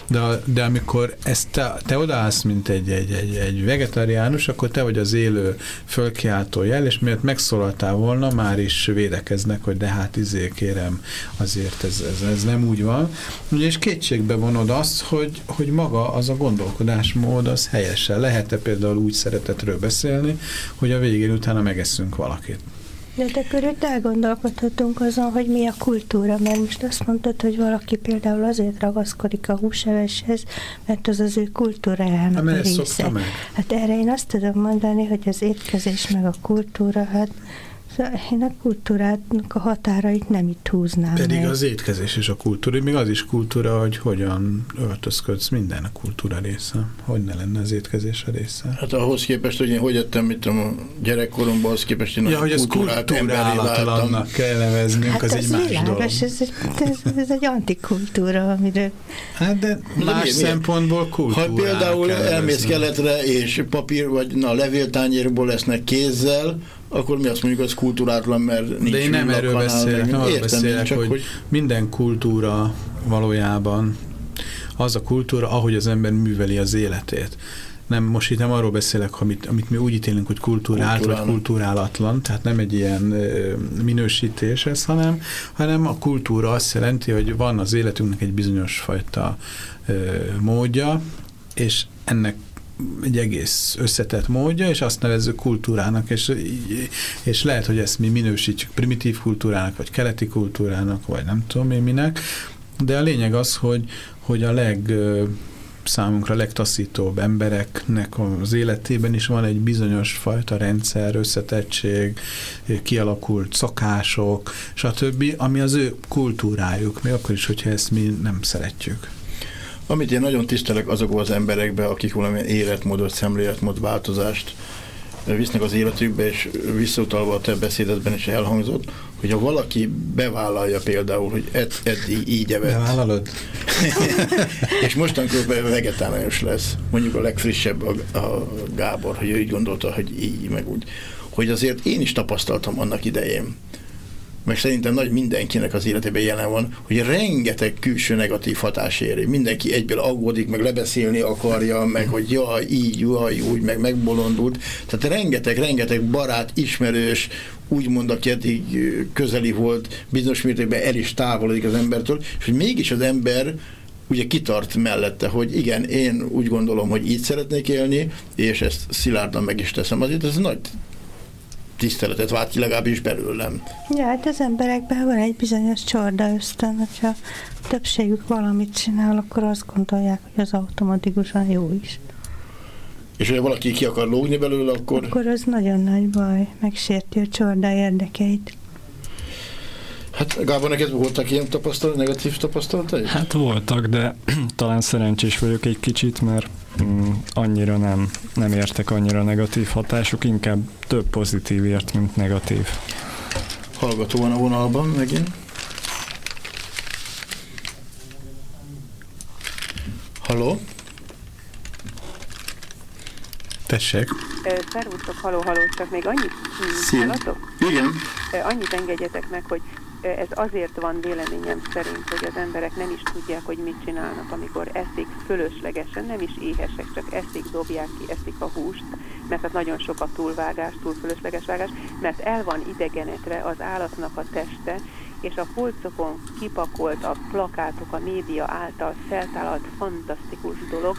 De, de amikor ezt te, te odaállsz, mint egy, egy, egy, egy vegetáriánus, akkor te vagy az élő fölkiáltó jel, és miért megszólaltál volna, már is védekeznek, hogy de hát izé kérem, azért ez, ez, ez nem úgy van. Ugye, és kétségbe vonod azt, hogy, hogy maga maga az a gondolkodásmód az helyesen. Lehet-e például úgy szeretetről beszélni, hogy a végén utána megesszünk valakit? De te körül elgondolkodhatunk azon, hogy mi a kultúra, mert most azt mondtad, hogy valaki például azért ragaszkodik a húseveshez, mert az az ő kultúrájának a része. Meg. Hát erre én azt tudom mondani, hogy az étkezés meg a kultúra, hát én a kultúrának a határait nem itt húznám Pedig meg. az étkezés és a kultúra, még az is kultúra, hogy hogyan öltözködsz, minden a kultúra része. Hogy ne lenne az étkezés a része? Hát ahhoz képest, hogy én hogy jöttem, mit tudom, a gyerekkoromban, az képest, hogy ja, hogy ez kultúrálatlannak kell neveznünk, hát az, az egy más világos, dolog. Ez egy, ez, ez egy antikultúra, amiről... Hát de, de más mi, szempontból kultúra. Ha például elmész keletre, és papír vagy na, levéltányérból lesznek kézzel, akkor mi azt mondjuk, az kultúrátlan, mert nincs De én nem erről beszélek, nem arról beszélek, csak, hogy, hogy minden kultúra valójában az a kultúra, ahogy az ember műveli az életét. Nem, most itt nem arról beszélek, amit, amit mi úgy ítélünk, hogy kultúrált vagy kultúrálatlan, tehát nem egy ilyen ö, minősítés ez, hanem, hanem a kultúra azt jelenti, hogy van az életünknek egy bizonyos fajta ö, módja, és ennek egy egész összetett módja, és azt nevezzük kultúrának, és, és lehet, hogy ezt mi minősítjük primitív kultúrának, vagy keleti kultúrának, vagy nem tudom én minek, de a lényeg az, hogy, hogy a leg számunkra legtaszítóbb embereknek az életében is van egy bizonyos fajta rendszer, összetettség, kialakult szokások, stb., ami az ő kultúrájuk, még akkor is, hogyha ezt mi nem szeretjük. Amit én nagyon tisztelek azokból az emberekbe, akik valamilyen életmódot, szemléletmód változást visznek az életükbe, és visszautalva a te beszédetben is elhangzott, hogy ha valaki bevállalja például, hogy ed, eddig így evett. Bevállalod? és mostankor vegetáriánus lesz. Mondjuk a legfrissebb a, a Gábor, hogy ő így gondolta, hogy így, meg úgy. Hogy azért én is tapasztaltam annak idején, meg szerintem nagy mindenkinek az életében jelen van, hogy rengeteg külső negatív hatás éri. Mindenki egyből aggódik, meg lebeszélni akarja, meg hogy jaj, így, jaj, úgy, meg megbolondult. Tehát rengeteg, rengeteg barát, ismerős, úgymond, aki eddig közeli volt, bizonyos mértékben el is távolodik az embertől, és hogy mégis az ember ugye kitart mellette, hogy igen, én úgy gondolom, hogy így szeretnék élni, és ezt szilárdan meg is teszem. Azért ez nagy tiszteletet vált ki legalábbis belőlem. Ja, hát az emberekben van egy bizonyos csorda ösztön, hogyha többségük valamit csinál, akkor azt gondolják, hogy az automatikusan jó is. És ha valaki ki akar lógni belőle, akkor... Akkor az nagyon nagy baj, megsérti a csorda érdekeit. Hát Gábor, neked voltak ilyen tapasztalat, negatív tapasztalatai? Hát voltak, de talán szerencsés vagyok egy kicsit, mert annyira nem, nem értek annyira negatív hatások, inkább több pozitív ért, mint negatív. Hallgató van a vonalban megint. Halló? Tessék. Szervusztok, haló, haló, csak még annyit Szia. hallatok? Igen. Annyit engedjetek meg, hogy ez azért van véleményem szerint, hogy az emberek nem is tudják, hogy mit csinálnak, amikor eszik fölöslegesen, nem is éhesek, csak eszik, dobják ki, eszik a húst, mert hát nagyon sok a túlvágás, túl fölösleges vágás, mert el van idegenedve az állatnak a teste, és a polcokon kipakolt a plakátok, a média által feltállalt fantasztikus dolog,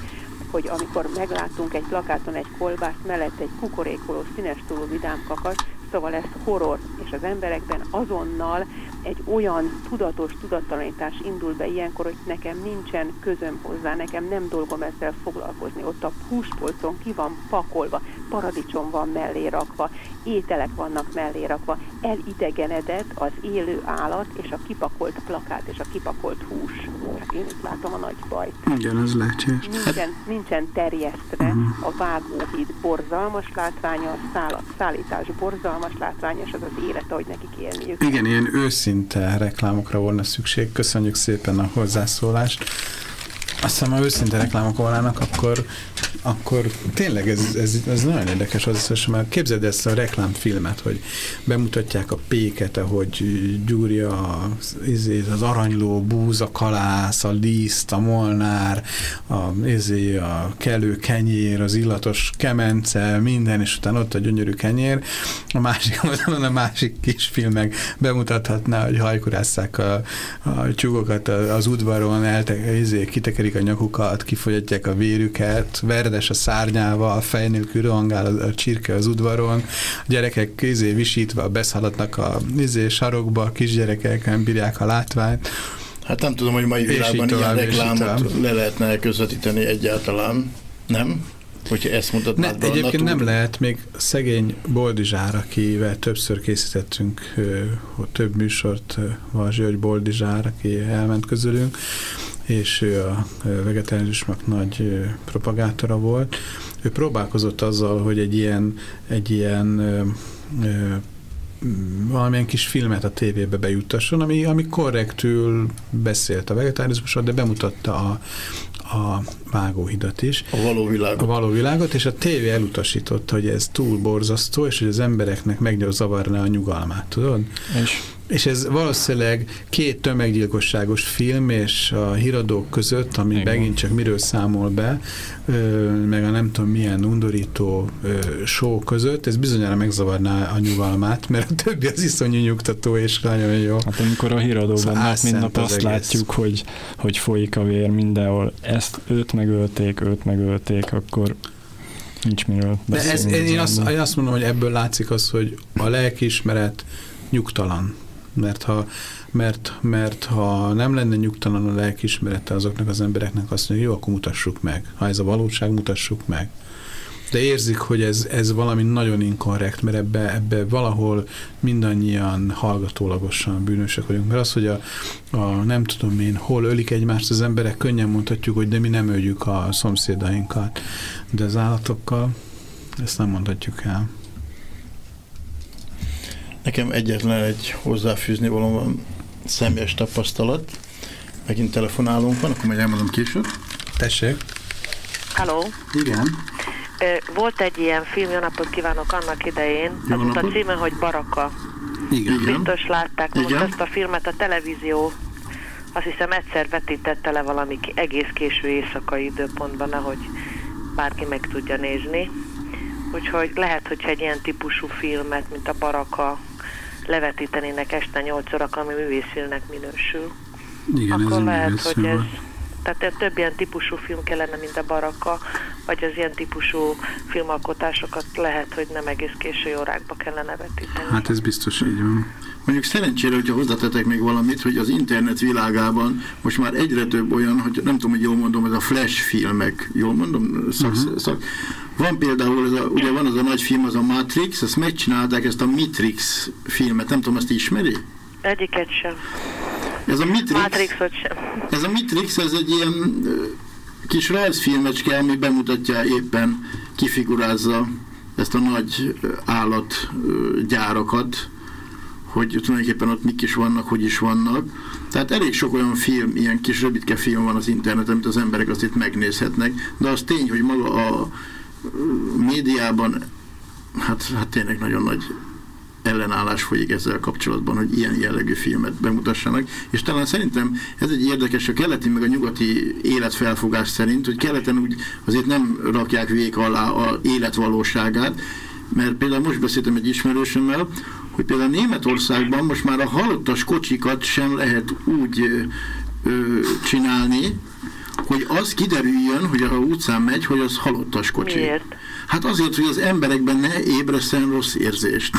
hogy amikor meglátunk egy plakáton egy kolbászt, mellett egy kukorékoló, színes túlú vidám kakas, szóval ez horror, és az emberekben azonnal egy olyan tudatos tudattalanítás indul be ilyenkor, hogy nekem nincsen közöm hozzá, nekem nem dolgom ezzel foglalkozni. Ott a húspolcon ki van pakolva, paradicsom van mellé rakva, ételek vannak mellé rakva, elidegenedett az élő állat és a kipakolt plakát és a kipakolt hús. Hát én itt látom a nagy bajt. Igen, ez lehetséges. Nincsen, nincsen terjesztve uh-huh. a vágóhíd borzalmas látványa, a szállat, szállítás borzalmas látványa, és az az élet, ahogy nekik élniük. Igen, ilyen őszinte reklámokra volna szükség. Köszönjük szépen a hozzászólást. Azt hiszem, ha őszinte reklámok volnának, akkor, akkor tényleg ez, ez, ez nagyon érdekes az összes, mert képzeld ezt a reklámfilmet, hogy bemutatják a péket, ahogy gyúrja az, izé, az aranyló, búz, a kalász, a liszt, a molnár, a, izé, a kelő kenyér, az illatos kemence, minden, és utána ott a gyönyörű kenyér. A másik, a másik kis film meg bemutathatná, hogy hajkurásszák a, a tyúkokat az udvaron, elte, izé, kitekerik a nyakukat, kifogyatják a vérüket, verdes a szárnyával, a fej nélkül rohangál a, a csirke az udvaron, a gyerekek izé visítva beszaladnak a izé sarokba, a kisgyerekek nem bírják a látványt. Hát nem tudom, hogy mai világban ilyen reklámot le lehetne közvetíteni egyáltalán, nem? Hogyha ezt mutatnád ne, Egyébként nem lehet, még szegény Boldizsár, akivel többször készítettünk hogy több műsort, van Zsőgy Boldizsár, aki elment közülünk, és ő a vegetárizmusnak nagy propagátora volt. Ő próbálkozott azzal, hogy egy ilyen, egy ilyen valamilyen kis filmet a tévébe bejuttasson, ami, ami korrektül beszélt a vegetárizmusról, de bemutatta a, a vágóhidat is. A való világot. A való világot, és a tévé elutasította, hogy ez túl borzasztó, és hogy az embereknek megnyom zavarná a nyugalmát, tudod? És és ez valószínűleg két tömeggyilkosságos film, és a híradók között, ami Igen. megint csak miről számol be, meg a nem tudom milyen undorító show között, ez bizonyára megzavarná a nyugalmát, mert a többi az iszonyú nyugtató és nagyon jó. Hát amikor a híradóban szóval nap, mint nap azt egész. látjuk, hogy, hogy folyik a vér mindenhol, ezt őt megölték, őt megölték, akkor nincs miről De ez, én, azt, én azt mondom, hogy ebből látszik az, hogy a lelkiismeret nyugtalan mert ha, mert, mert ha nem lenne nyugtalan a lelkismerete azoknak az embereknek, azt mondja, jó, akkor mutassuk meg. Ha ez a valóság, mutassuk meg. De érzik, hogy ez, ez valami nagyon inkorrekt, mert ebbe, ebbe valahol mindannyian hallgatólagosan bűnösek vagyunk. Mert az, hogy a, a nem tudom én, hol ölik egymást az emberek, könnyen mondhatjuk, hogy de mi nem öljük a szomszédainkat. De az állatokkal ezt nem mondhatjuk el. Nekem egyetlen egy hozzáfűzni valóban személyes tapasztalat. Megint telefonálunk van, akkor majd elmondom később. Tessék. Halló. Igen. Volt egy ilyen film, jó napot kívánok annak idején. Jó az a címe, hogy Baraka. Igen. Biztos látták most Igen. ezt a filmet, a televízió azt hiszem egyszer vetítette le valami egész késő éjszakai időpontban, ahogy bárki meg tudja nézni. Úgyhogy lehet, hogyha egy ilyen típusú filmet, mint a Baraka, levetítenének este 8 óra, ami művészfilmnek minősül. Igen, ez akkor egy lehet, hogy ez... Tehát több ilyen típusú film kellene, mint a Baraka, vagy az ilyen típusú filmalkotásokat lehet, hogy nem egész késő órákba kellene vetíteni. Hát ez biztos így van. Mondjuk szerencsére, hogyha hozzátetek még valamit, hogy az internet világában most már egyre több olyan, hogy nem tudom, hogy jól mondom, ez a flash filmek, jól mondom, szak, Mhm. uh-huh. szak. Van például, ez a, ugye van az a nagy film, az a Matrix, ezt megcsinálták, ezt a Matrix filmet, nem tudom, azt ismeri? Egyiket sem. Ez a Matrix, Matrixot sem. ez a Matrix, ez egy ilyen kis rajzfilmecske, ami bemutatja éppen, kifigurázza ezt a nagy állatgyárakat, hogy tulajdonképpen ott mik is vannak, hogy is vannak. Tehát elég sok olyan film, ilyen kis rövidke film van az interneten, amit az emberek azt itt megnézhetnek, de az tény, hogy maga a médiában hát, hát tényleg nagyon nagy ellenállás folyik ezzel kapcsolatban, hogy ilyen jellegű filmet bemutassanak, és talán szerintem ez egy érdekes a keleti meg a nyugati életfelfogás szerint, hogy keleten úgy azért nem rakják vék alá a életvalóságát, mert például most beszéltem egy ismerősömmel, hogy például Németországban most már a halottas kocsikat sem lehet úgy ö, csinálni, hogy az kiderüljön, hogy a utcán megy, hogy az halottas kocsi. Miért? Hát azért, hogy az emberekben ne ébreszten rossz érzést.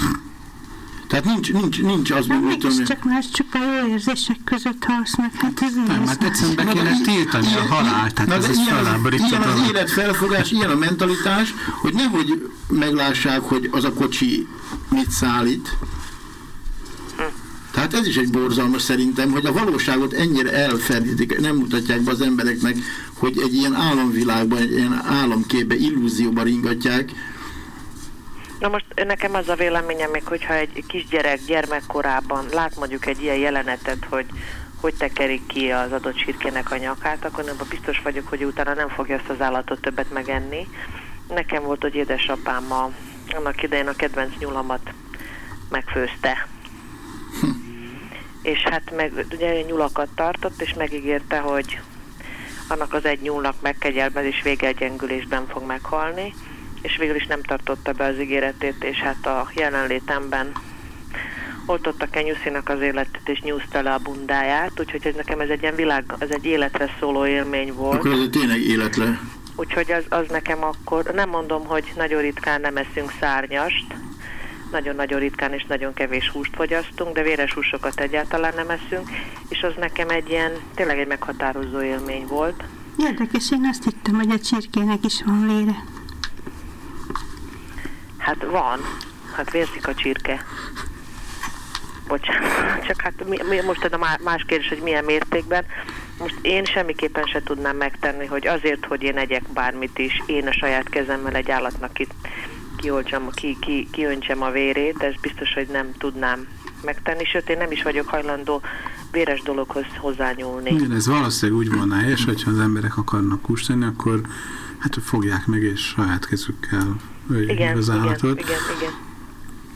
Tehát nincs, nincs, nincs az, Nem, hogy tudom, csak más csupa jó érzések között halsz meg, hát ez Nem, hát egyszerűen be kéne tiltani a halált, tehát ez de is ilyen, az, életfelfogás, ilyen a mentalitás, hogy nehogy meglássák, hogy az a kocsi mit szállít. Tehát ez is egy borzalmas szerintem, hogy a valóságot ennyire elferdítik, nem mutatják be az embereknek, hogy egy ilyen álomvilágban, egy ilyen álomképbe, illúzióba ringatják. Na most nekem az a véleményem még, hogyha egy kisgyerek gyermekkorában lát mondjuk egy ilyen jelenetet, hogy hogy tekerik ki az adott sírkének a nyakát, akkor nem biztos vagyok, hogy utána nem fogja ezt az állatot többet megenni. Nekem volt, hogy édesapám a, annak idején a kedvenc nyulamat megfőzte. És hát meg ugye nyulakat tartott, és megígérte, hogy annak az egy nyúlnak megkegyelmezés végelgyengülésben fog meghalni, és végül is nem tartotta be az ígéretét, és hát a jelenlétemben oltotta Kenyuszinak az életét, és nyúzta le a bundáját, úgyhogy ez nekem ez egy ilyen világ, ez egy életre szóló élmény volt. Akkor ez tényleg életle. Úgyhogy az, az nekem akkor, nem mondom, hogy nagyon ritkán nem eszünk szárnyast, nagyon-nagyon ritkán és nagyon kevés húst fogyasztunk, de véres húsokat egyáltalán nem eszünk, és az nekem egy ilyen, tényleg egy meghatározó élmény volt. Érdekes, én azt hittem, hogy a csirkének is van lére. Hát van, hát vérzik a csirke. Bocsánat, csak hát mi, mi, most ez a má- más kérdés, hogy milyen mértékben. Most én semmiképpen se tudnám megtenni, hogy azért, hogy én egyek bármit is, én a saját kezemmel egy állatnak ki, kioltsam, ki, ki, kiöntsem a vérét, ez biztos, hogy nem tudnám megtenni, sőt én nem is vagyok hajlandó véres dologhoz hozzányúlni. Igen, ez valószínűleg úgy volna és hogyha az emberek akarnak kóstolni, akkor hát fogják meg és saját kezükkel Igen, az igen, állatot. igen, igen.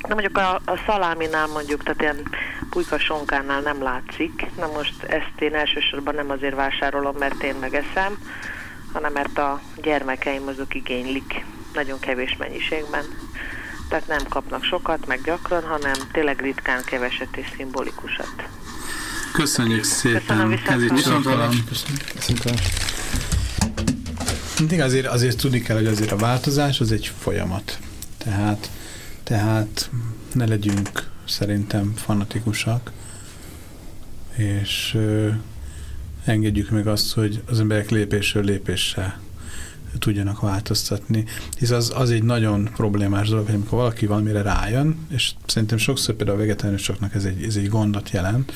Na mondjuk a, a szaláminál mondjuk, tehát ilyen pulyka sonkánál nem látszik. Na most ezt én elsősorban nem azért vásárolom, mert én megeszem, hanem mert a gyermekeim azok igénylik nagyon kevés mennyiségben. Tehát nem kapnak sokat, meg gyakran, hanem tényleg ritkán keveset és szimbolikusat. Köszönjük Köszönöm, szépen, viszont. Csonkolam. Szerintem Mindig azért, azért tudni kell, hogy azért a változás az egy folyamat. Tehát, tehát ne legyünk szerintem fanatikusak, és ö, engedjük meg azt, hogy az emberek lépésről lépésre tudjanak változtatni. Hisz az, az egy nagyon problémás dolog, hogy amikor valaki valamire rájön, és szerintem sokszor például a vegetánusoknak ez egy, ez egy gondot jelent,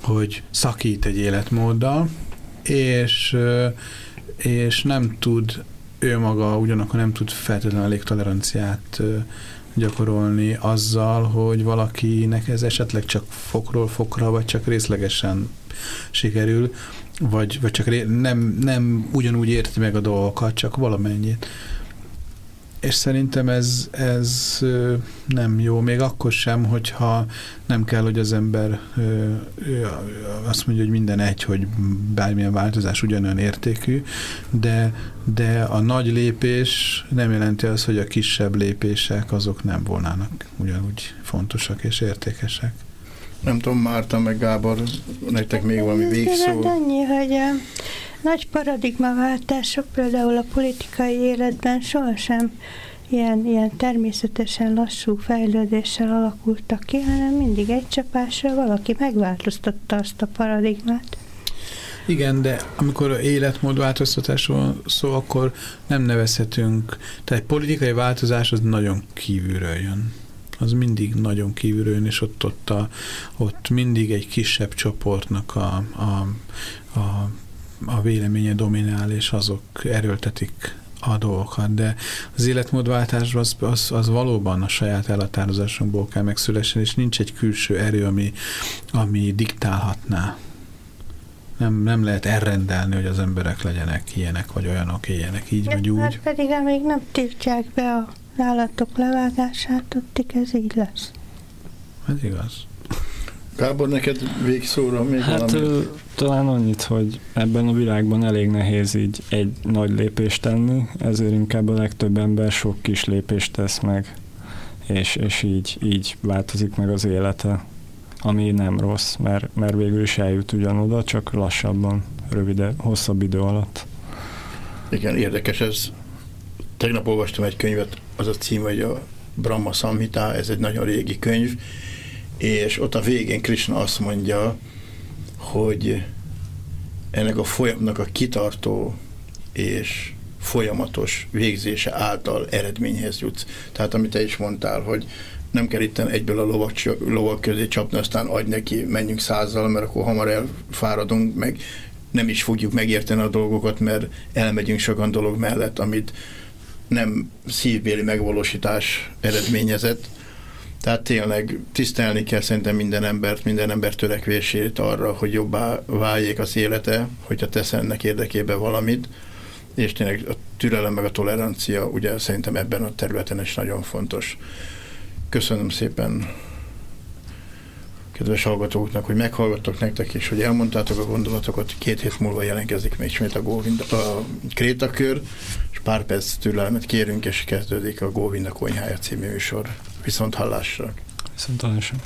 hogy szakít egy életmóddal, és, és nem tud ő maga ugyanakkor nem tud feltétlenül elég toleranciát gyakorolni azzal, hogy valakinek ez esetleg csak fokról fokra, vagy csak részlegesen sikerül, vagy, vagy csak ré, nem, nem ugyanúgy érti meg a dolgokat, csak valamennyit. és szerintem ez, ez nem jó, még akkor sem, hogyha nem kell, hogy az ember azt mondja, hogy minden egy, hogy bármilyen változás ugyanolyan értékű, de, de a nagy lépés nem jelenti az, hogy a kisebb lépések azok nem volnának ugyanúgy fontosak és értékesek. Nem tudom, Márta meg Gábor, nektek még valami végszó? Annyi, hogy a nagy paradigmaváltások például a politikai életben sohasem ilyen, ilyen természetesen lassú fejlődéssel alakultak ki, hanem mindig egy csapásra valaki megváltoztatta azt a paradigmát. Igen, de amikor életmódváltoztatásról szó, akkor nem nevezhetünk, tehát egy politikai változás az nagyon kívülről jön. Az mindig nagyon kívülről jön, és ott, ott, a, ott mindig egy kisebb csoportnak a, a, a, a véleménye dominál, és azok erőltetik a dolgokat, de az életmódváltás az, az, az valóban a saját elhatározásunkból kell megszülessen, és nincs egy külső erő, ami, ami diktálhatná. Nem, nem lehet elrendelni, hogy az emberek legyenek ilyenek, vagy olyanok éljenek így, vagy úgy. Hát pedig amíg nem tiltják be a állatok levágását, ott ez így lesz. Ez igaz. Gábor, neked végszóra még hát, valami? talán annyit, hogy ebben a világban elég nehéz így egy nagy lépést tenni, ezért inkább a legtöbb ember sok kis lépést tesz meg, és, és így, így változik meg az élete, ami nem rossz, mert, mert végül is eljut ugyanoda, csak lassabban, rövide, hosszabb idő alatt. Igen, érdekes ez. Tegnap olvastam egy könyvet, az a cím, hogy a Brahma Samhita, ez egy nagyon régi könyv, és ott a végén Krishna azt mondja, hogy ennek a folyamnak a kitartó és folyamatos végzése által eredményhez jutsz. Tehát amit te is mondtál, hogy nem kell itt egyből a lovak, lovak közé csapni, aztán adj neki, menjünk százzal, mert akkor hamar elfáradunk, meg nem is fogjuk megérteni a dolgokat, mert elmegyünk sokan dolog mellett, amit nem szívbéli megvalósítás eredményezett, tehát tényleg tisztelni kell szerintem minden embert, minden ember törekvését arra, hogy jobbá váljék az élete, hogyha tesz ennek érdekében valamit, és tényleg a türelem meg a tolerancia ugye szerintem ebben a területen is nagyon fontos. Köszönöm szépen kedves hallgatóknak, hogy meghallgattok nektek, és hogy elmondtátok a gondolatokat. Két hét múlva jelentkezik még ismét a, Góvinda, a Krétakör, és pár perc türelmet kérünk, és kezdődik a Góvinda Konyhája című műsor. Viszont hallásra. Viszont hallásra.